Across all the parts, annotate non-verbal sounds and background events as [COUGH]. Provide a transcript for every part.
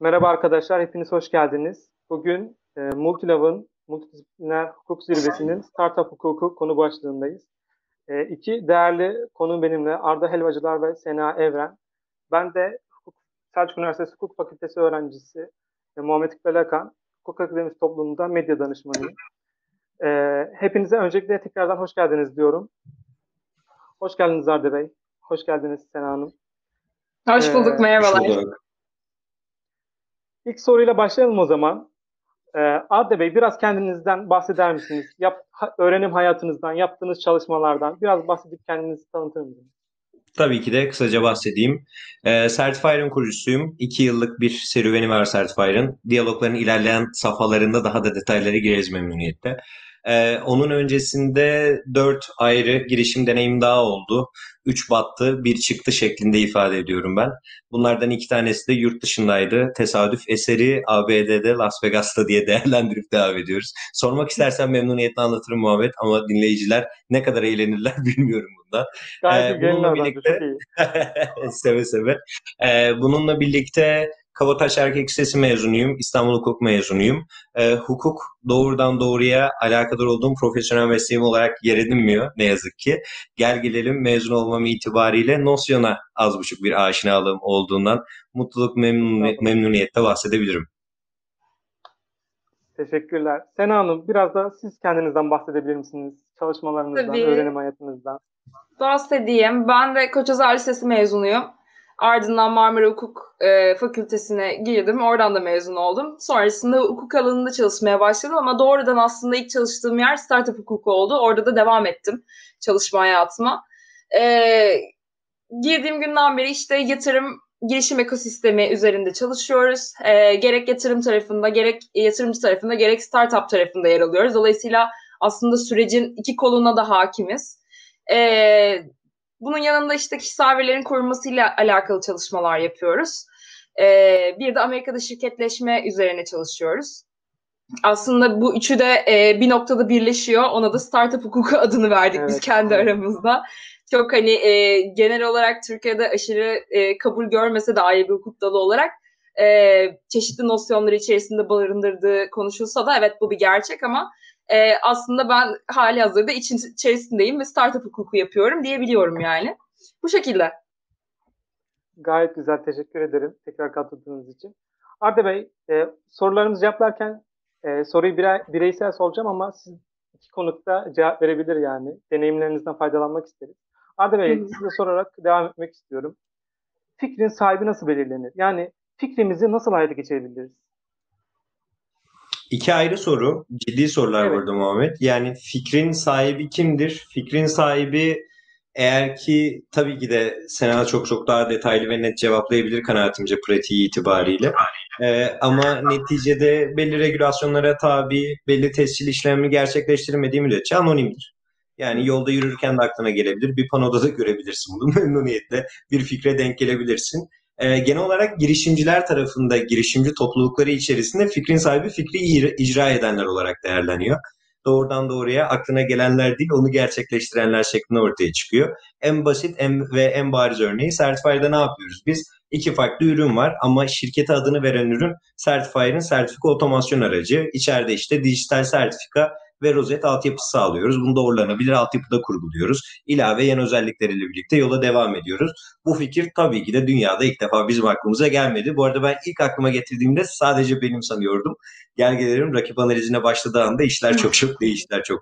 Merhaba arkadaşlar, hepiniz hoş geldiniz. Bugün e, Multilav'ın Multidisipliner Hukuk Zirvesi'nin Startup Hukuku konu başlığındayız. E, iki değerli konu benimle Arda Helvacılar ve Sena Evren. Ben de Hukuk, Selçuk Üniversitesi Hukuk Fakültesi öğrencisi e, Muhammed İkbal Akan, Hukuk Akademisi topluluğunda medya danışmanıyım. E, hepinize öncelikle tekrardan hoş geldiniz diyorum. Hoş geldiniz Arda Bey. Hoş geldiniz Sena Hanım. Hoş bulduk, ee, merhabalar. Hoş bulduk. İlk soruyla başlayalım o zaman. Ee, Adde Bey biraz kendinizden bahseder misiniz? Yap, öğrenim hayatınızdan, yaptığınız çalışmalardan biraz bahsedip kendinizi tanıtır mısınız? Tabii ki de kısaca bahsedeyim. E, Certifier'ın kurucusuyum. İki yıllık bir serüveni var Certifier'ın. Diyalogların ilerleyen safhalarında daha da detaylara gireriz memnuniyetle. Ee, onun öncesinde dört ayrı girişim deneyim daha oldu. Üç battı, bir çıktı şeklinde ifade ediyorum ben. Bunlardan iki tanesi de yurt dışındaydı. Tesadüf eseri ABD'de Las Vegas'ta diye [LAUGHS] değerlendirip devam ediyoruz. Sormak istersen memnuniyetle anlatırım Muhammed ama dinleyiciler ne kadar eğlenirler [LAUGHS] bilmiyorum bunda. Gayet ee, bununla birlikte [LAUGHS] seve seve. Ee, bununla birlikte Kabataş Erkek Lisesi mezunuyum. İstanbul Hukuk mezunuyum. E, hukuk doğrudan doğruya alakadar olduğum profesyonel mesleğim olarak yer edinmiyor ne yazık ki. Gel gelelim mezun olmam itibariyle nosyona az buçuk bir aşinalığım olduğundan mutluluk memnun, memnuniyette bahsedebilirim. Teşekkürler. Sena Hanım biraz da siz kendinizden bahsedebilir misiniz? Çalışmalarınızdan, Tabii. öğrenim hayatınızdan. Bahsedeyim. Ben de Koçazar Lisesi mezunuyum. Ardından Marmara Hukuk e, Fakültesine girdim. Oradan da mezun oldum. Sonrasında hukuk alanında çalışmaya başladım ama doğrudan aslında ilk çalıştığım yer startup hukuku oldu. Orada da devam ettim çalışma hayatıma. E, girdiğim günden beri işte yatırım girişim ekosistemi üzerinde çalışıyoruz. E, gerek yatırım tarafında, gerek yatırımcı tarafında, gerek startup tarafında yer alıyoruz. Dolayısıyla aslında sürecin iki koluna da hakimiz. E, bunun yanında işte kişisel verilerin korunmasıyla alakalı çalışmalar yapıyoruz. Ee, bir de Amerika'da şirketleşme üzerine çalışıyoruz. Aslında bu üçü de e, bir noktada birleşiyor. Ona da startup hukuku adını verdik evet. biz kendi aramızda. Çok hani e, genel olarak Türkiye'de aşırı e, kabul görmese de ayrı bir hukuk dalı olarak e, çeşitli nosyonları içerisinde barındırdığı konuşulsa da evet bu bir gerçek ama e, aslında ben hali hazırda için içerisindeyim ve startup hukuku yapıyorum diyebiliyorum yani. Bu şekilde. Gayet güzel. Teşekkür ederim tekrar katıldığınız için. Arda Bey, e, sorularımızı cevaplarken e, soruyu birey, bireysel soracağım ama siz iki konukta cevap verebilir yani. Deneyimlerinizden faydalanmak isteriz. Arda Bey, size sorarak devam etmek istiyorum. Fikrin sahibi nasıl belirlenir? Yani fikrimizi nasıl hayata geçirebiliriz? İki ayrı soru. Ciddi sorular evet. burada Muhammed. Yani fikrin sahibi kimdir? Fikrin sahibi eğer ki tabii ki de Sena çok çok daha detaylı ve net cevaplayabilir kanaatimce pratiği itibariyle. Ee, ama neticede belli regülasyonlara tabi, belli tescil işlemini gerçekleştirmediği müddetçe anonimdir. Yani yolda yürürken de aklına gelebilir. Bir panoda da görebilirsin bunu [LAUGHS] memnuniyetle. Bir fikre denk gelebilirsin e, genel olarak girişimciler tarafında girişimci toplulukları içerisinde fikrin sahibi fikri icra edenler olarak değerleniyor. Doğrudan doğruya aklına gelenler değil onu gerçekleştirenler şeklinde ortaya çıkıyor. En basit en, ve en bariz örneği Certifier'da ne yapıyoruz? Biz iki farklı ürün var ama şirkete adını veren ürün Certifier'ın sertifika otomasyon aracı. İçeride işte dijital sertifika ve rozet altyapısı sağlıyoruz. Bunu doğrulanabilir altyapıda kurguluyoruz. İlave yan özellikleriyle birlikte yola devam ediyoruz. Bu fikir tabii ki de dünyada ilk defa bizim aklımıza gelmedi. Bu arada ben ilk aklıma getirdiğimde sadece benim sanıyordum. Gel gelelim rakip analizine başladığı anda işler çok çok değiştiler çok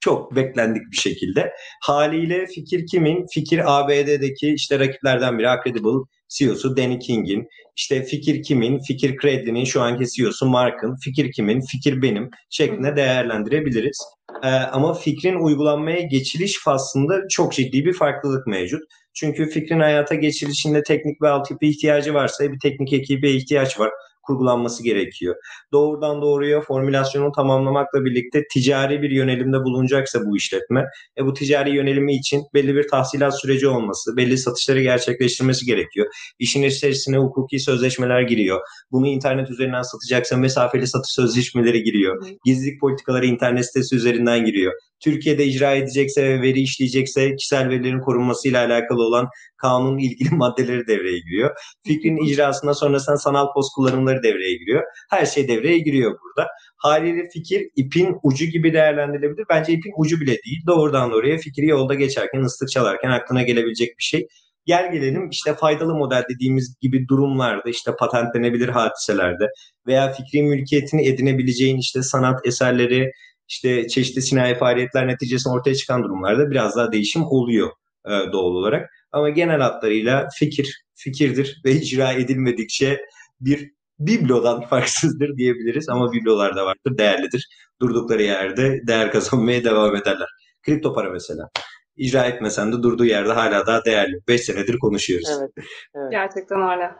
çok beklendik bir şekilde. Haliyle fikir kimin? Fikir ABD'deki işte rakiplerden biri Accredible CEO'su Danny King'in, işte fikir kimin, fikir kredinin şu anki CEO'su Mark'ın, fikir kimin, fikir benim şeklinde değerlendirebiliriz. Ee, ama fikrin uygulanmaya geçiliş faslında çok ciddi bir farklılık mevcut. Çünkü fikrin hayata geçilişinde teknik ve altyapı ihtiyacı varsa bir teknik ekibe ihtiyaç var kurgulanması gerekiyor. Doğrudan doğruya formülasyonu tamamlamakla birlikte ticari bir yönelimde bulunacaksa bu işletme, e bu ticari yönelimi için belli bir tahsilat süreci olması, belli satışları gerçekleştirmesi gerekiyor. İşin içerisine hukuki sözleşmeler giriyor. Bunu internet üzerinden satacaksa mesafeli satış sözleşmeleri giriyor. Gizlilik politikaları internet sitesi üzerinden giriyor. Türkiye'de icra edecekse ve veri işleyecekse kişisel verilerin korunmasıyla alakalı olan kanunun ilgili [LAUGHS] maddeleri devreye giriyor. Fikrin icrasında sonrasında sanal post kullanımları devreye giriyor. Her şey devreye giriyor burada. Haliyle fikir ipin ucu gibi değerlendirilebilir. Bence ipin ucu bile değil. Doğrudan doğruya fikri yolda geçerken, ıslık çalarken aklına gelebilecek bir şey. Gel gelelim işte faydalı model dediğimiz gibi durumlarda işte patentlenebilir hadiselerde veya fikri mülkiyetini edinebileceğin işte sanat eserleri işte çeşitli sinayi faaliyetler neticesinde ortaya çıkan durumlarda biraz daha değişim oluyor e, doğal olarak. Ama genel hatlarıyla fikir fikirdir ve icra edilmedikçe bir biblodan [LAUGHS] farksızdır diyebiliriz ama biblolar da vardır, değerlidir. Durdukları yerde değer kazanmaya devam ederler. Kripto para mesela. İcra etmesen de durduğu yerde hala daha değerli. 5 senedir konuşuyoruz. Evet, evet. Gerçekten öyle.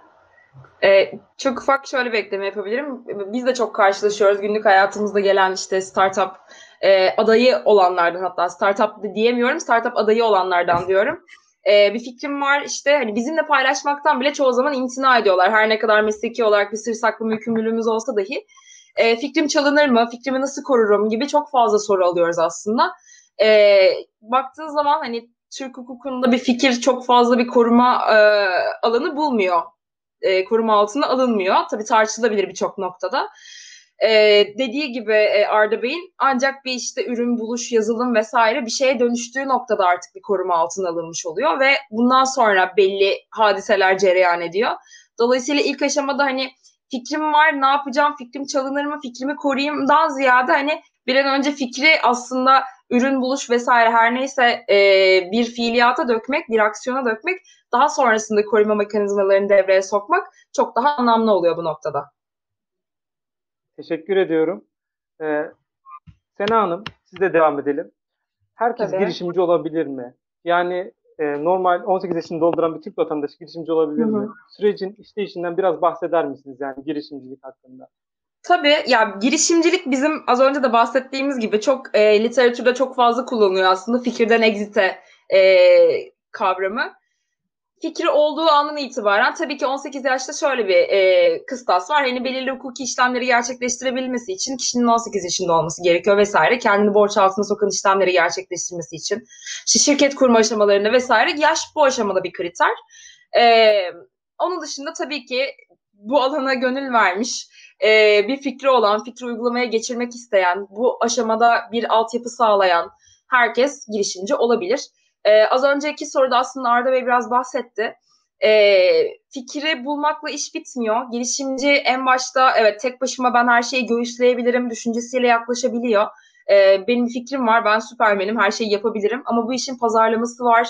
Ee, çok ufak şöyle bir ekleme yapabilirim. Biz de çok karşılaşıyoruz günlük hayatımızda gelen işte startup e, adayı olanlardan hatta startup diyemiyorum startup adayı olanlardan diyorum. E, bir fikrim var işte hani bizimle paylaşmaktan bile çoğu zaman imtina ediyorlar. Her ne kadar mesleki olarak bir sır saklı yükümlülüğümüz olsa dahi. E, fikrim çalınır mı? Fikrimi nasıl korurum? gibi çok fazla soru alıyoruz aslında. E, baktığın zaman hani Türk hukukunda bir fikir çok fazla bir koruma e, alanı bulmuyor e, koruma altına alınmıyor. Tabii tartışılabilir birçok noktada. E, dediği gibi e, Arda Bey'in ancak bir işte ürün buluş, yazılım vesaire bir şeye dönüştüğü noktada artık bir koruma altına alınmış oluyor ve bundan sonra belli hadiseler cereyan ediyor. Dolayısıyla ilk aşamada hani fikrim var, ne yapacağım, fikrim çalınır mı, fikrimi koruyayımdan ziyade hani bir an önce fikri aslında ürün buluş vesaire her neyse e, bir fiiliyata dökmek, bir aksiyona dökmek daha sonrasında koruma mekanizmalarını devreye sokmak çok daha anlamlı oluyor bu noktada. Teşekkür ediyorum. Ee, Sena Hanım, siz de devam edelim. Herkes Tabii. girişimci olabilir mi? Yani e, normal 18 yaşını dolduran bir Türk vatandaşı girişimci olabilir Hı-hı. mi? Sürecin işleyişinden biraz bahseder misiniz yani girişimcilik hakkında? Tabii ya girişimcilik bizim az önce de bahsettiğimiz gibi çok e, literatürde çok fazla kullanılıyor aslında fikirden exit'e e, kavramı fikri olduğu andan itibaren tabii ki 18 yaşta şöyle bir e, kıstas var. Hani belirli hukuki işlemleri gerçekleştirebilmesi için kişinin 18 yaşında olması gerekiyor vesaire. Kendini borç altına sokan işlemleri gerçekleştirmesi için. İşte şirket kurma aşamalarında vesaire. Yaş bu aşamada bir kriter. E, onun dışında tabii ki bu alana gönül vermiş, e, bir fikri olan, fikri uygulamaya geçirmek isteyen, bu aşamada bir altyapı sağlayan herkes girişimci olabilir. Ee, az önceki soruda aslında Arda Bey biraz bahsetti. Ee, fikri bulmakla iş bitmiyor. Girişimci en başta evet tek başıma ben her şeyi göğüsleyebilirim düşüncesiyle yaklaşabiliyor. Ee, benim fikrim var, ben süpermenim, her şeyi yapabilirim. Ama bu işin pazarlaması var,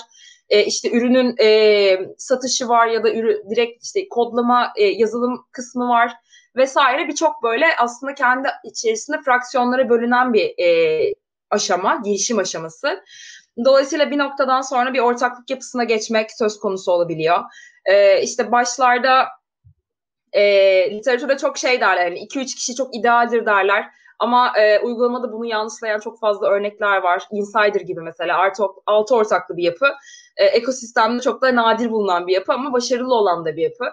e, işte ürünün e, satışı var ya da ürü, direkt işte kodlama, e, yazılım kısmı var vesaire. Birçok böyle aslında kendi içerisinde fraksiyonlara bölünen bir e, aşama, girişim aşaması. Dolayısıyla bir noktadan sonra bir ortaklık yapısına geçmek söz konusu olabiliyor. Ee, işte başlarda e, literatürde çok şey derler. Yani 2-3 kişi çok idealdir derler. Ama e, uygulamada bunu yanlışlayan çok fazla örnekler var. Insider gibi mesela altı ortaklı bir yapı. E, ekosistemde çok da nadir bulunan bir yapı ama başarılı olan da bir yapı.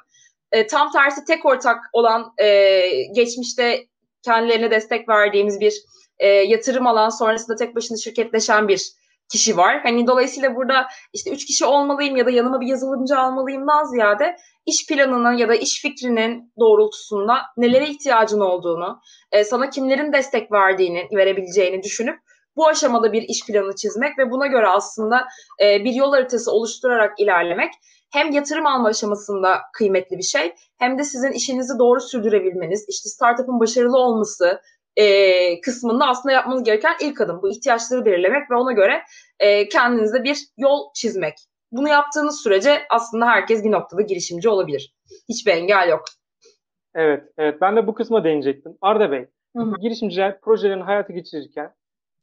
E, tam tersi tek ortak olan e, geçmişte kendilerine destek verdiğimiz bir e, yatırım alan sonrasında tek başına şirketleşen bir kişi var. Hani dolayısıyla burada işte üç kişi olmalıyım ya da yanıma bir yazılımcı almalıyımdan ziyade iş planının ya da iş fikrinin doğrultusunda nelere ihtiyacın olduğunu, e, sana kimlerin destek verdiğini, verebileceğini düşünüp bu aşamada bir iş planı çizmek ve buna göre aslında e, bir yol haritası oluşturarak ilerlemek hem yatırım alma aşamasında kıymetli bir şey hem de sizin işinizi doğru sürdürebilmeniz, işte startup'ın başarılı olması, e, kısmında aslında yapmanız gereken ilk adım. Bu ihtiyaçları belirlemek ve ona göre e, kendinize bir yol çizmek. Bunu yaptığınız sürece aslında herkes bir noktada girişimci olabilir. Hiçbir engel yok. Evet, evet. Ben de bu kısma değinecektim. Arda Bey, Hı-hı. girişimciler projelerini hayata geçirirken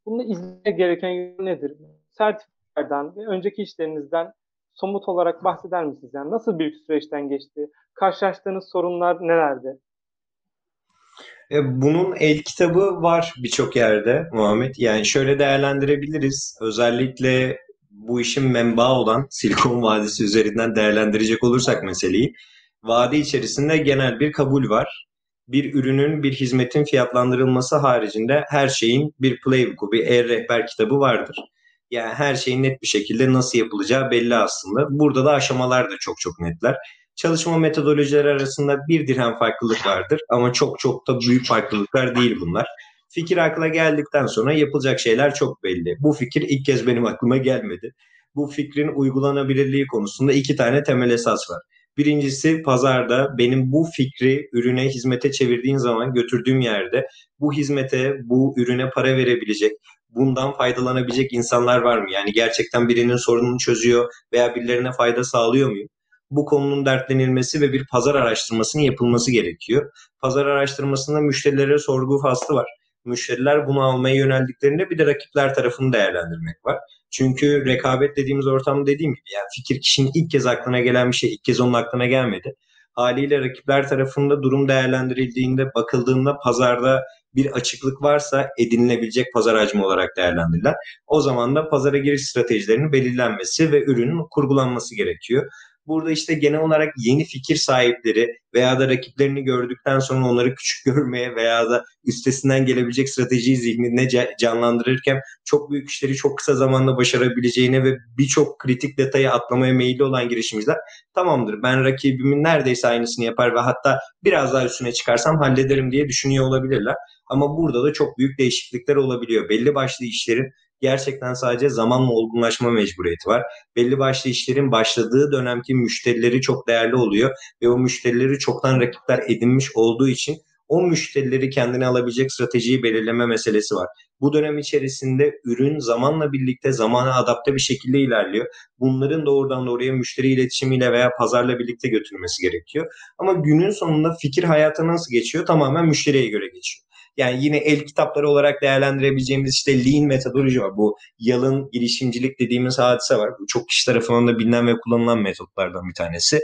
bunu izlemeye gereken yol nedir? Sertifikalardan ve önceki işlerinizden somut olarak bahseder misiniz? Yani nasıl bir süreçten geçti? Karşılaştığınız sorunlar nelerdi? E, bunun el kitabı var birçok yerde Muhammed. Yani şöyle değerlendirebiliriz. Özellikle bu işin menbaı olan Silikon Vadisi üzerinden değerlendirecek olursak meseleyi. Vadi içerisinde genel bir kabul var. Bir ürünün, bir hizmetin fiyatlandırılması haricinde her şeyin bir playbook'u, bir e-rehber kitabı vardır. Yani her şeyin net bir şekilde nasıl yapılacağı belli aslında. Burada da aşamalar da çok çok netler. Çalışma metodolojileri arasında bir dirhem farklılık vardır ama çok çok da büyük farklılıklar değil bunlar. Fikir akla geldikten sonra yapılacak şeyler çok belli. Bu fikir ilk kez benim aklıma gelmedi. Bu fikrin uygulanabilirliği konusunda iki tane temel esas var. Birincisi pazarda benim bu fikri ürüne, hizmete çevirdiğim zaman götürdüğüm yerde bu hizmete, bu ürüne para verebilecek, bundan faydalanabilecek insanlar var mı? Yani gerçekten birinin sorununu çözüyor veya birilerine fayda sağlıyor muyum? Bu konunun dertlenilmesi ve bir pazar araştırmasının yapılması gerekiyor. Pazar araştırmasında müşterilere sorgu faslı var. Müşteriler bunu almaya yöneldiklerinde bir de rakipler tarafını değerlendirmek var. Çünkü rekabet dediğimiz ortam dediğim gibi yani fikir kişinin ilk kez aklına gelen bir şey ilk kez onun aklına gelmedi. Haliyle rakipler tarafında durum değerlendirildiğinde bakıldığında pazarda bir açıklık varsa edinilebilecek pazar hacmi olarak değerlendirirler. O zaman da pazara giriş stratejilerinin belirlenmesi ve ürünün kurgulanması gerekiyor. Burada işte genel olarak yeni fikir sahipleri veya da rakiplerini gördükten sonra onları küçük [LAUGHS] görmeye veya da üstesinden gelebilecek stratejiyi zihninde canlandırırken çok büyük işleri çok kısa zamanda başarabileceğine ve birçok kritik detayı atlamaya meyilli olan girişimciler tamamdır ben rakibimin neredeyse aynısını yapar ve hatta biraz daha üstüne çıkarsam hallederim diye düşünüyor olabilirler. Ama burada da çok büyük değişiklikler olabiliyor. Belli başlı işlerin gerçekten sadece zamanla olgunlaşma mecburiyeti var. Belli başlı işlerin başladığı dönemki müşterileri çok değerli oluyor ve o müşterileri çoktan rakipler edinmiş olduğu için o müşterileri kendine alabilecek stratejiyi belirleme meselesi var. Bu dönem içerisinde ürün zamanla birlikte zamana adapte bir şekilde ilerliyor. Bunların doğrudan doğruya müşteri iletişimiyle veya pazarla birlikte götürülmesi gerekiyor. Ama günün sonunda fikir hayata nasıl geçiyor? Tamamen müşteriye göre geçiyor. Yani yine el kitapları olarak değerlendirebileceğimiz işte lean metodoloji var. Bu yalın girişimcilik dediğimiz hadise var. Bu çok kişi tarafından da bilinen ve kullanılan metotlardan bir tanesi.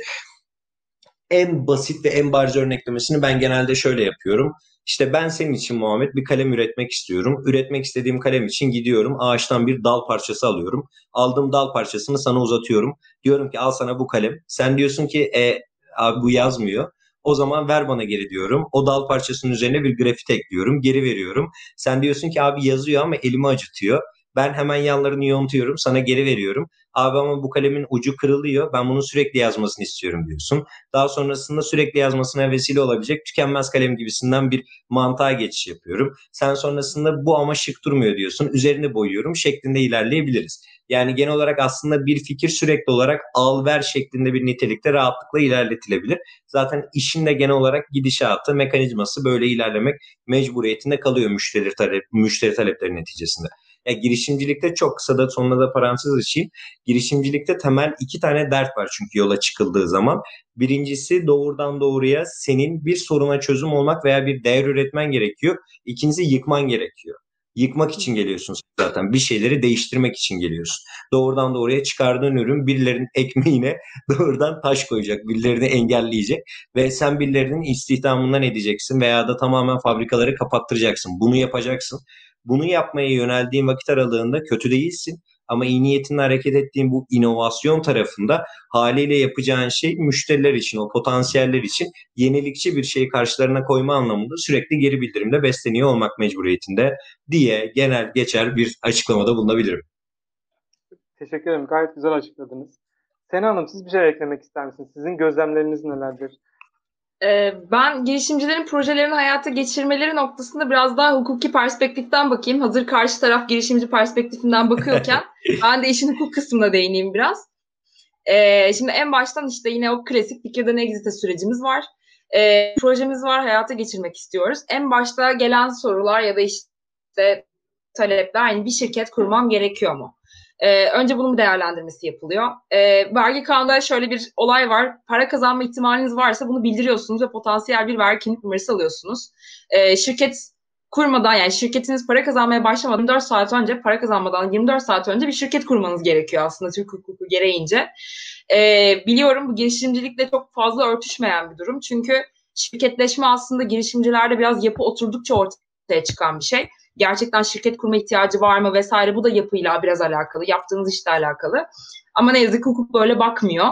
En basit ve en bariz örneklemesini ben genelde şöyle yapıyorum. İşte ben senin için Muhammed bir kalem üretmek istiyorum. Üretmek istediğim kalem için gidiyorum. Ağaçtan bir dal parçası alıyorum. Aldığım dal parçasını sana uzatıyorum. Diyorum ki al sana bu kalem. Sen diyorsun ki e, abi bu yazmıyor. O zaman ver bana geri diyorum. O dal parçasının üzerine bir grafit ekliyorum. Geri veriyorum. Sen diyorsun ki abi yazıyor ama elimi acıtıyor. Ben hemen yanlarını yontuyorum. Sana geri veriyorum. Abi ama bu kalemin ucu kırılıyor. Ben bunun sürekli yazmasını istiyorum diyorsun. Daha sonrasında sürekli yazmasına vesile olabilecek tükenmez kalem gibisinden bir mantığa geçiş yapıyorum. Sen sonrasında bu ama şık durmuyor diyorsun. Üzerine boyuyorum şeklinde ilerleyebiliriz. Yani genel olarak aslında bir fikir sürekli olarak al ver şeklinde bir nitelikte rahatlıkla ilerletilebilir. Zaten işin de genel olarak gidişatı, mekanizması böyle ilerlemek mecburiyetinde kalıyor müşteri, talep, müşteri talepleri neticesinde. Ya girişimcilikte çok kısa da sonuna da parantez açayım. Girişimcilikte temel iki tane dert var çünkü yola çıkıldığı zaman. Birincisi doğrudan doğruya senin bir soruna çözüm olmak veya bir değer üretmen gerekiyor. İkincisi yıkman gerekiyor. Yıkmak için geliyorsun zaten. Bir şeyleri değiştirmek için geliyorsun. Doğrudan doğruya çıkardığın ürün birilerinin ekmeğine [LAUGHS] doğrudan taş koyacak. Birilerini engelleyecek. Ve sen birilerinin istihdamından edeceksin veya da tamamen fabrikaları kapattıracaksın. Bunu yapacaksın. Bunu yapmaya yöneldiğin vakit aralığında kötü değilsin. Ama iyi niyetinle hareket ettiğin bu inovasyon tarafında haliyle yapacağın şey müşteriler için, o potansiyeller için yenilikçi bir şeyi karşılarına koyma anlamında sürekli geri bildirimle besleniyor olmak mecburiyetinde diye genel geçer bir açıklamada bulunabilirim. Teşekkür ederim. Gayet güzel açıkladınız. Sena Hanım siz bir şey eklemek ister misiniz? Sizin gözlemleriniz nelerdir? Ee, ben girişimcilerin projelerini hayata geçirmeleri noktasında biraz daha hukuki perspektiften bakayım. Hazır karşı taraf girişimci perspektifinden bakıyorken [LAUGHS] ben de işin hukuk kısmına değineyim biraz. Ee, şimdi en baştan işte yine o klasik fikirden exit sürecimiz var. Ee, projemiz var, hayata geçirmek istiyoruz. En başta gelen sorular ya da işte talepler, yani bir şirket kurmam gerekiyor mu? Ee, önce bunun bir değerlendirmesi yapılıyor. Ee, vergi kanunda şöyle bir olay var. Para kazanma ihtimaliniz varsa bunu bildiriyorsunuz ve potansiyel bir vergi kimlik numarası alıyorsunuz. Ee, şirket kurmadan yani şirketiniz para kazanmaya başlamadan 4 saat önce para kazanmadan 24 saat önce bir şirket kurmanız gerekiyor aslında Türk hukuku gereğince. Ee, biliyorum bu girişimcilikle çok fazla örtüşmeyen bir durum. Çünkü şirketleşme aslında girişimcilerde biraz yapı oturdukça ortaya çıkan bir şey gerçekten şirket kurma ihtiyacı var mı vesaire bu da yapıyla biraz alakalı, yaptığınız işle alakalı. Ama ne yazık ki hukuk böyle bakmıyor.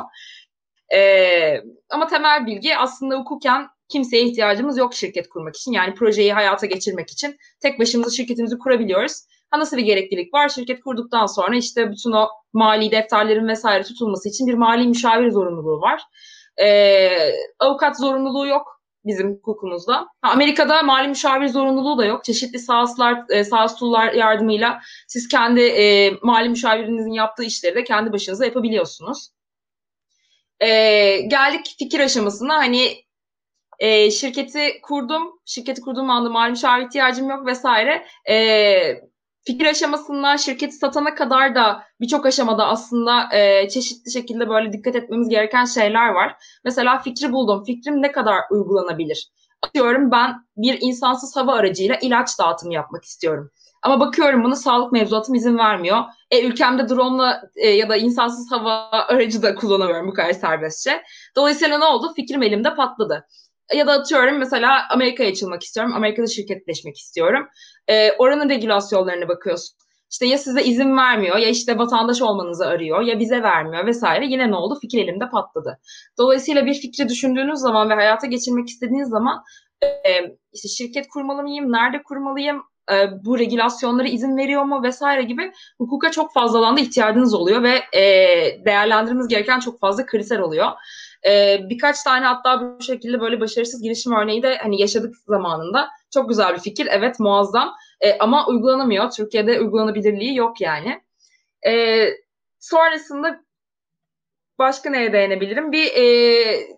Ee, ama temel bilgi aslında hukuken kimseye ihtiyacımız yok şirket kurmak için. Yani projeyi hayata geçirmek için tek başımıza şirketimizi kurabiliyoruz. Ha nasıl bir gereklilik var? Şirket kurduktan sonra işte bütün o mali defterlerin vesaire tutulması için bir mali müşavir zorunluluğu var. Ee, avukat zorunluluğu yok bizim hukukumuzda. Amerika'da mali müşavir zorunluluğu da yok. Çeşitli SaaS'lar, e, SaaS tool'lar yardımıyla siz kendi e, mali müşavirinizin yaptığı işleri de kendi başınıza yapabiliyorsunuz. E, geldik fikir aşamasına. Hani e, şirketi kurdum. Şirketi kurduğum anda mali müşavir ihtiyacım yok vesaire. E, fikir aşamasından şirketi satana kadar da birçok aşamada aslında e, çeşitli şekilde böyle dikkat etmemiz gereken şeyler var. Mesela fikri buldum. Fikrim ne kadar uygulanabilir? Atıyorum ben bir insansız hava aracıyla ilaç dağıtımı yapmak istiyorum. Ama bakıyorum bunu sağlık mevzuatım izin vermiyor. E, ülkemde drone'la e, ya da insansız hava aracı da kullanamıyorum bu kadar serbestçe. Dolayısıyla ne oldu? Fikrim elimde patladı. Ya da atıyorum mesela Amerika'ya açılmak istiyorum. Amerika'da şirketleşmek istiyorum. E, oranın regülasyonlarına bakıyorsun. İşte ya size izin vermiyor ya işte vatandaş olmanızı arıyor ya vize vermiyor vesaire. Yine ne oldu? Fikir elimde patladı. Dolayısıyla bir fikri düşündüğünüz zaman ve hayata geçirmek istediğiniz zaman e, işte şirket kurmalı mıyım? Nerede kurmalıyım? E, bu regülasyonlara izin veriyor mu vesaire gibi hukuka çok fazla alanda ihtiyacınız oluyor ve e, değerlendirmemiz gereken çok fazla kriter oluyor. E, birkaç tane hatta bu şekilde böyle başarısız girişim örneği de hani yaşadık zamanında. Çok güzel bir fikir. Evet muazzam. E, ama uygulanamıyor. Türkiye'de uygulanabilirliği yok yani. E, sonrasında başka neye dayanabilirim? Bir e,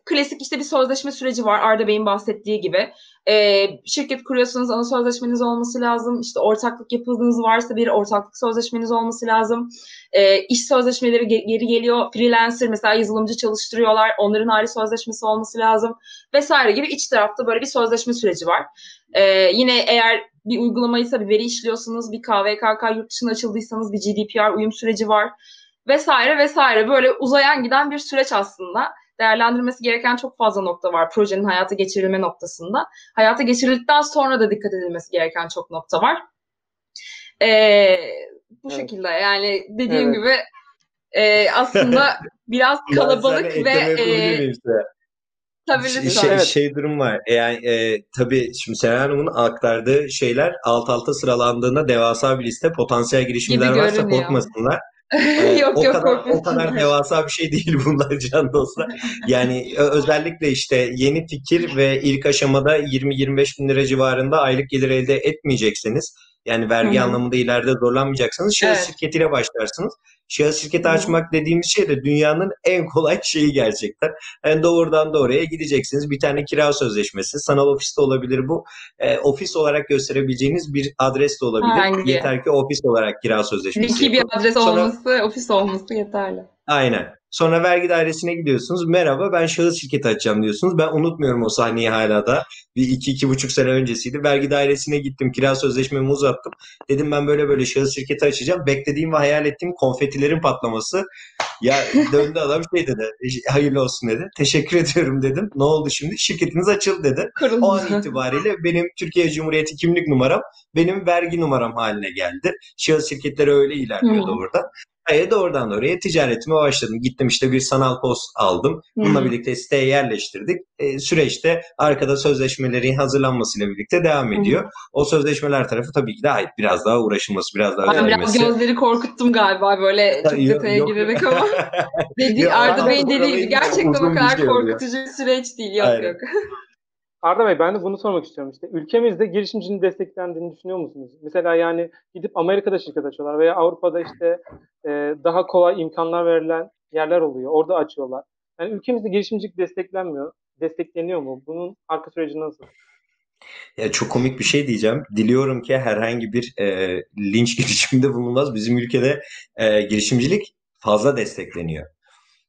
klasik işte bir sözleşme süreci var Arda Bey'in bahsettiği gibi. E, şirket kuruyorsunuz, ana sözleşmeniz olması lazım. İşte ortaklık yapıldığınız varsa bir ortaklık sözleşmeniz olması lazım. E, iş sözleşmeleri ge- geri geliyor. Freelancer mesela yazılımcı çalıştırıyorlar. Onların ayrı sözleşmesi olması lazım. Vesaire gibi iç tarafta böyle bir sözleşme süreci var. E, yine eğer bir uygulamaysa bir veri işliyorsunuz, bir KVKK yurt dışına açıldıysanız bir GDPR uyum süreci var vesaire vesaire böyle uzayan giden bir süreç aslında. Değerlendirmesi gereken çok fazla nokta var projenin hayata geçirilme noktasında. Hayata geçirildikten sonra da dikkat edilmesi gereken çok nokta var. Ee, bu evet. şekilde yani dediğim evet. gibi e, aslında [LAUGHS] biraz kalabalık ve e, Tabii lütfen. Şey, evet. şey durum var. Yani e, tabii şimdi Seren Hanım'ın aktardığı şeyler alt alta sıralandığında devasa bir liste potansiyel girişimler varsa korkmasınlar. Ee, yok o yok kadar, o kadar [LAUGHS] devasa bir şey değil bunlar can dostlar. Yani özellikle işte yeni fikir ve ilk aşamada 20-25 bin lira civarında aylık gelir elde etmeyecekseniz yani vergi Hı-hı. anlamında ileride zorlanmayacaksanız şahıs evet. şirketiyle başlarsınız. Şahıs şirketi Hı-hı. açmak dediğimiz şey de dünyanın [LAUGHS] en kolay şeyi gerçekten. Yani doğrudan doğruya gideceksiniz. Bir tane kira sözleşmesi. Sanal ofiste olabilir bu. E, ofis olarak gösterebileceğiniz bir adres de olabilir. Hangi? Yeter ki ofis olarak kira sözleşmesi. İki bir adres Sonra... olması, ofis olması yeterli. Aynen. Sonra vergi dairesine gidiyorsunuz. Merhaba ben şahıs şirketi açacağım diyorsunuz. Ben unutmuyorum o sahneyi hala da. Bir iki, iki buçuk sene öncesiydi. Vergi dairesine gittim. Kira sözleşmemi uzattım. Dedim ben böyle böyle şahıs şirketi açacağım. Beklediğim ve hayal ettiğim konfetilerin patlaması. Ya döndü adam şey dedi. Hayırlı olsun dedi. Teşekkür ediyorum dedim. Ne oldu şimdi? Şirketiniz açıldı dedi. Kırıldı. O an itibariyle benim Türkiye Cumhuriyeti kimlik numaram benim vergi numaram haline geldi. Şahıs şirketleri öyle ilerliyordu hmm. orada. Kaya'ya doğrudan oraya ticaretime başladım. Gittim işte bir sanal post aldım. Bununla hmm. birlikte siteye yerleştirdik. E, süreçte arkada sözleşmelerin hazırlanmasıyla birlikte devam ediyor. Hmm. O sözleşmeler tarafı tabii ki de ait biraz daha uğraşılması, biraz daha öğrenilmesi. Biraz gözleri korkuttum galiba böyle [LAUGHS] çok detaya girerek ama. [LAUGHS] Dedi, Arda Bey'in dediği gibi gerçekten o kadar korkutucu bir süreç değil. Yok Aynen. yok. Arda Bey ben de bunu sormak istiyorum işte. Ülkemizde girişimcinin desteklendiğini düşünüyor musunuz? Mesela yani gidip Amerika'da şirket açıyorlar veya Avrupa'da işte e, daha kolay imkanlar verilen yerler oluyor. Orada açıyorlar. Yani ülkemizde girişimcilik desteklenmiyor. Destekleniyor mu? Bunun arka süreci nasıl? Ya çok komik bir şey diyeceğim. Diliyorum ki herhangi bir e, linç [LAUGHS] girişiminde bulunmaz. Bizim ülkede e, girişimcilik fazla destekleniyor.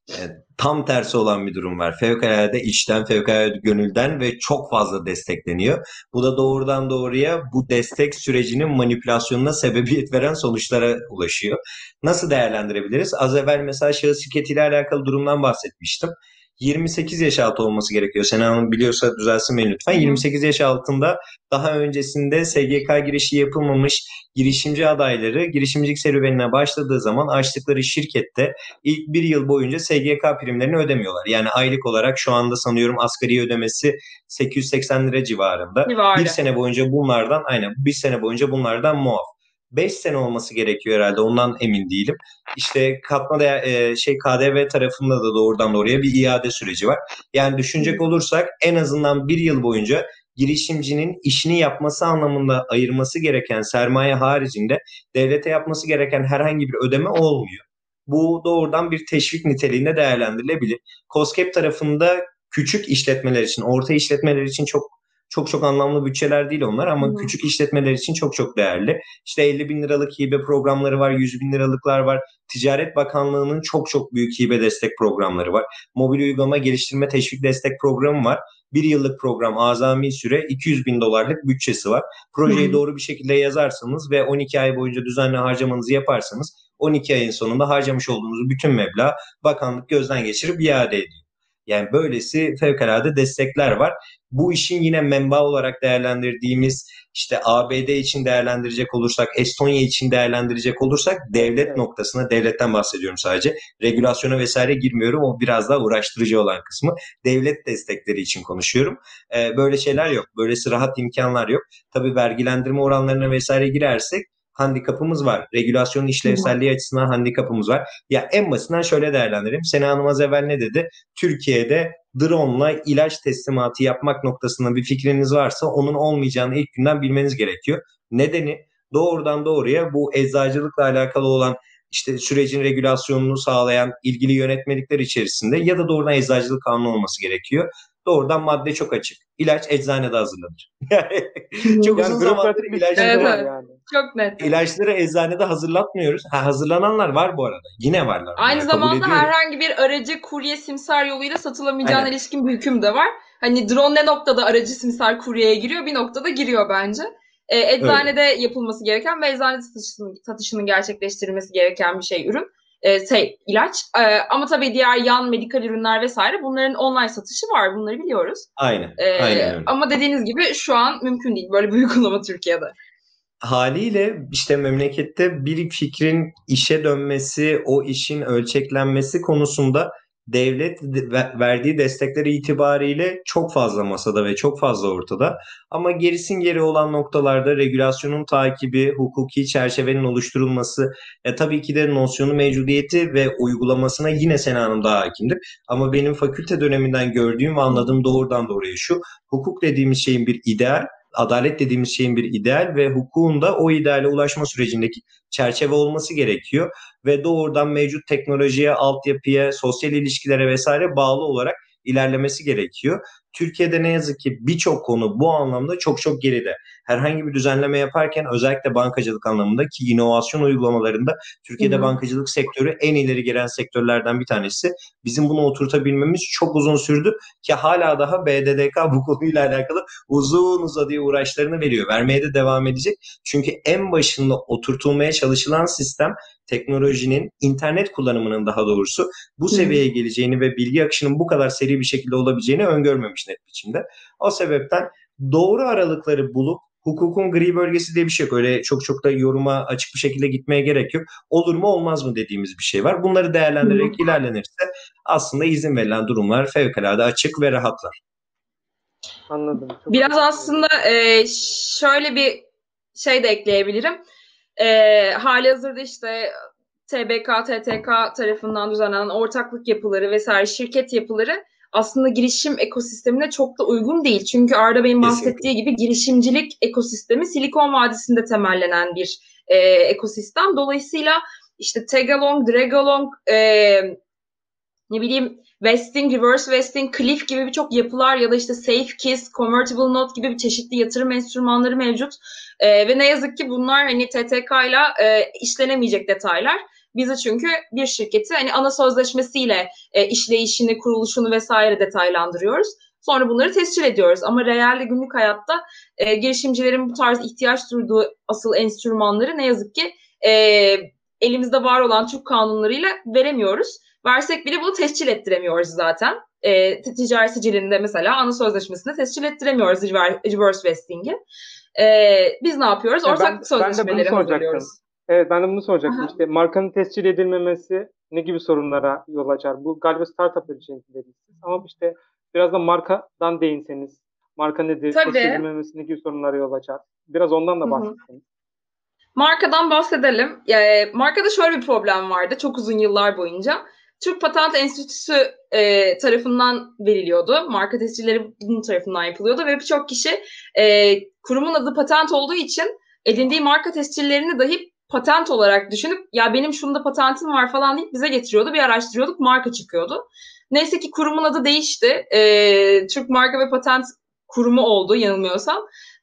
Yani tam tersi olan bir durum var. Fevkalade içten, fevkalade gönülden ve çok fazla destekleniyor. Bu da doğrudan doğruya bu destek sürecinin manipülasyonuna sebebiyet veren sonuçlara ulaşıyor. Nasıl değerlendirebiliriz? Az evvel mesela şahıs şirketiyle alakalı durumdan bahsetmiştim. 28 yaş altı olması gerekiyor. Sena Hanım biliyorsa düzelsin beni lütfen. 28 yaş altında daha öncesinde SGK girişi yapılmamış girişimci adayları girişimcilik serüvenine başladığı zaman açtıkları şirkette ilk bir yıl boyunca SGK primlerini ödemiyorlar. Yani aylık olarak şu anda sanıyorum asgari ödemesi 880 lira civarında. Civarı. Bir sene boyunca bunlardan aynen bir sene boyunca bunlardan muaf. 5 sene olması gerekiyor herhalde. Ondan emin değilim. İşte katma değer, e, şey KDV tarafında da doğrudan doğruya bir iade süreci var. Yani düşünecek olursak en azından bir yıl boyunca girişimcinin işini yapması anlamında ayırması gereken sermaye haricinde devlete yapması gereken herhangi bir ödeme olmuyor. Bu doğrudan bir teşvik niteliğinde değerlendirilebilir. COSGAP tarafında küçük işletmeler için, orta işletmeler için çok çok çok anlamlı bütçeler değil onlar ama hmm. küçük işletmeler için çok çok değerli. İşte 50 bin liralık hibe programları var, 100 bin liralıklar var. Ticaret Bakanlığı'nın çok çok büyük hibe destek programları var. Mobil uygulama geliştirme teşvik destek programı var. Bir yıllık program azami süre 200 bin dolarlık bütçesi var. Projeyi hmm. doğru bir şekilde yazarsanız ve 12 ay boyunca düzenli harcamanızı yaparsanız 12 ayın sonunda harcamış olduğunuz bütün meblağ bakanlık gözden geçirip iade ediyor. Yani böylesi fevkalade destekler var. Bu işin yine menba olarak değerlendirdiğimiz işte ABD için değerlendirecek olursak, Estonya için değerlendirecek olursak devlet noktasına, devletten bahsediyorum sadece. Regülasyona vesaire girmiyorum. O biraz daha uğraştırıcı olan kısmı. Devlet destekleri için konuşuyorum. Ee, böyle şeyler yok. Böylesi rahat imkanlar yok. Tabii vergilendirme oranlarına vesaire girersek handikapımız var. Regülasyonun işlevselliği açısından handikapımız var. Ya en basitinden şöyle değerlendirelim. Sena Hanım az evvel ne dedi? Türkiye'de drone ile ilaç teslimatı yapmak noktasında bir fikriniz varsa onun olmayacağını ilk günden bilmeniz gerekiyor. Nedeni doğrudan doğruya bu eczacılıkla alakalı olan işte sürecin regülasyonunu sağlayan ilgili yönetmelikler içerisinde ya da doğrudan eczacılık kanunu olması gerekiyor. Doğrudan madde çok açık. İlaç eczanede hazırlanır. [LAUGHS] çok yani uzun zamandır ilaçları evet, var yani. Çok net. İlaçları eczanede hazırlatmıyoruz. Ha, hazırlananlar var bu arada. Yine varlar. Aynı yani, zamanda herhangi bir aracı kurye simsar yoluyla satılamayacağına Aynen. ilişkin bir hüküm de var. Hani drone ne noktada aracı simsar kuryeye giriyor bir noktada giriyor bence. E, eczanede Öyle. yapılması gereken ve eczanede satışının, satışının gerçekleştirilmesi gereken bir şey ürün e, şey ilaç. E, ama tabii diğer yan medikal ürünler vesaire bunların online satışı var. Bunları biliyoruz. Aynen. E, aynen öyle. Ama dediğiniz gibi şu an mümkün değil böyle bir [LAUGHS] uygulama Türkiye'de. Haliyle işte memlekette bir fikrin işe dönmesi, o işin ölçeklenmesi konusunda devlet verdiği destekler itibariyle çok fazla masada ve çok fazla ortada. Ama gerisin geri olan noktalarda regülasyonun takibi, hukuki çerçevenin oluşturulması, e, tabii ki de nosyonu mevcudiyeti ve uygulamasına yine Sena Hanım daha hakimdir. Ama benim fakülte döneminden gördüğüm ve anladığım doğrudan doğruya şu, hukuk dediğimiz şeyin bir ideal, adalet dediğimiz şeyin bir ideal ve hukukun da o ideale ulaşma sürecindeki çerçeve olması gerekiyor ve doğrudan mevcut teknolojiye, altyapıya, sosyal ilişkilere vesaire bağlı olarak ilerlemesi gerekiyor. Türkiye'de ne yazık ki birçok konu bu anlamda çok çok geride. Herhangi bir düzenleme yaparken özellikle bankacılık anlamında ki inovasyon uygulamalarında Türkiye'de Hı-hı. bankacılık sektörü en ileri gelen sektörlerden bir tanesi. Bizim bunu oturtabilmemiz çok uzun sürdü ki hala daha BDDK bu konuyla alakalı uzun uzadıya uğraşlarını veriyor. Vermeye de devam edecek. Çünkü en başında oturtulmaya çalışılan sistem teknolojinin, internet kullanımının daha doğrusu bu seviyeye geleceğini ve bilgi akışının bu kadar seri bir şekilde olabileceğini öngörmemiş net biçimde. O sebepten doğru aralıkları bulup hukukun gri bölgesi diye bir şey yok. Öyle çok çok da yoruma açık bir şekilde gitmeye gerek yok. Olur mu olmaz mı dediğimiz bir şey var. Bunları değerlendirerek ilerlenirse aslında izin verilen durumlar fevkalade açık ve rahatlar. Anladım. Çok Biraz aslında e, şöyle bir şey de ekleyebilirim e, hali hazırda işte TBK, TTK tarafından düzenlenen ortaklık yapıları vesaire şirket yapıları aslında girişim ekosistemine çok da uygun değil. Çünkü Arda Bey'in bahsettiği gibi girişimcilik ekosistemi Silikon Vadisi'nde temellenen bir e, ekosistem. Dolayısıyla işte Tagalong, Dragalong, e, ne bileyim vesting, reverse vesting, cliff gibi birçok yapılar ya da işte safe kiss, convertible note gibi bir çeşitli yatırım enstrümanları mevcut. E, ve ne yazık ki bunlar hani TTK ile işlenemeyecek detaylar. Bize çünkü bir şirketi hani ana sözleşmesiyle e, işleyişini, kuruluşunu vesaire detaylandırıyoruz. Sonra bunları tescil ediyoruz. Ama realde günlük hayatta e, girişimcilerin bu tarz ihtiyaç duyduğu asıl enstrümanları ne yazık ki e, elimizde var olan Türk kanunlarıyla veremiyoruz. Versek bile bunu tescil ettiremiyoruz zaten. E, ticari sicilinde mesela ana sözleşmesinde tescil ettiremiyoruz reverse vesting'i. E, biz ne yapıyoruz? Ortak ben, sözleşmeleri ben hazırlıyoruz. Evet ben de bunu soracaktım. Aha. İşte markanın tescil edilmemesi ne gibi sorunlara yol açar? Bu galiba startuplar için dediniz. Ama işte biraz da markadan değinseniz. Marka nedir? Tabii. Tescil edilmemesi ne gibi sorunlara yol açar? Biraz ondan da bahsetseniz. Markadan bahsedelim. Yani markada şöyle bir problem vardı çok uzun yıllar boyunca. Türk Patent Enstitüsü e, tarafından veriliyordu. Marka tescilleri bunun tarafından yapılıyordu ve birçok kişi e, kurumun adı patent olduğu için edindiği marka tescillerini dahi patent olarak düşünüp ya benim şunda patentim var falan deyip bize getiriyordu. Bir araştırıyorduk marka çıkıyordu. Neyse ki kurumun adı değişti. E, Türk Marka ve Patent Kurumu oldu yanılmıyorsam.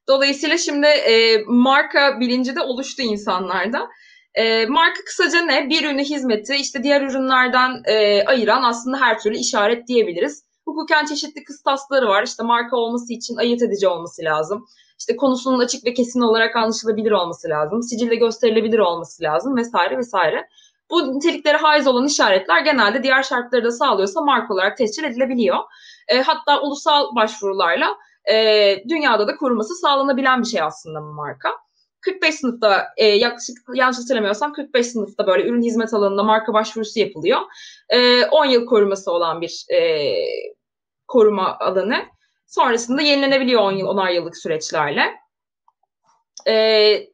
Dolayısıyla şimdi e, marka bilinci de oluştu insanlarda. E, marka kısaca ne? Bir ürünü hizmeti işte diğer ürünlerden e, ayıran aslında her türlü işaret diyebiliriz. Hukuken çeşitli kıstasları var. İşte marka olması için ayırt edici olması lazım. İşte konusunun açık ve kesin olarak anlaşılabilir olması lazım. Sicilde gösterilebilir olması lazım vesaire vesaire. Bu niteliklere haiz olan işaretler genelde diğer şartları da sağlıyorsa marka olarak tescil edilebiliyor. E, hatta ulusal başvurularla e, dünyada da koruması sağlanabilen bir şey aslında marka. 45 sınıfta e, yaklaşık yanlış hatırlamıyorsam 45 sınıfta böyle ürün hizmet alanında marka başvurusu yapılıyor. E, 10 yıl koruması olan bir e, koruma alanı. Sonrasında yenilenebiliyor 10 yıl, 10'ar yıllık süreçlerle. E,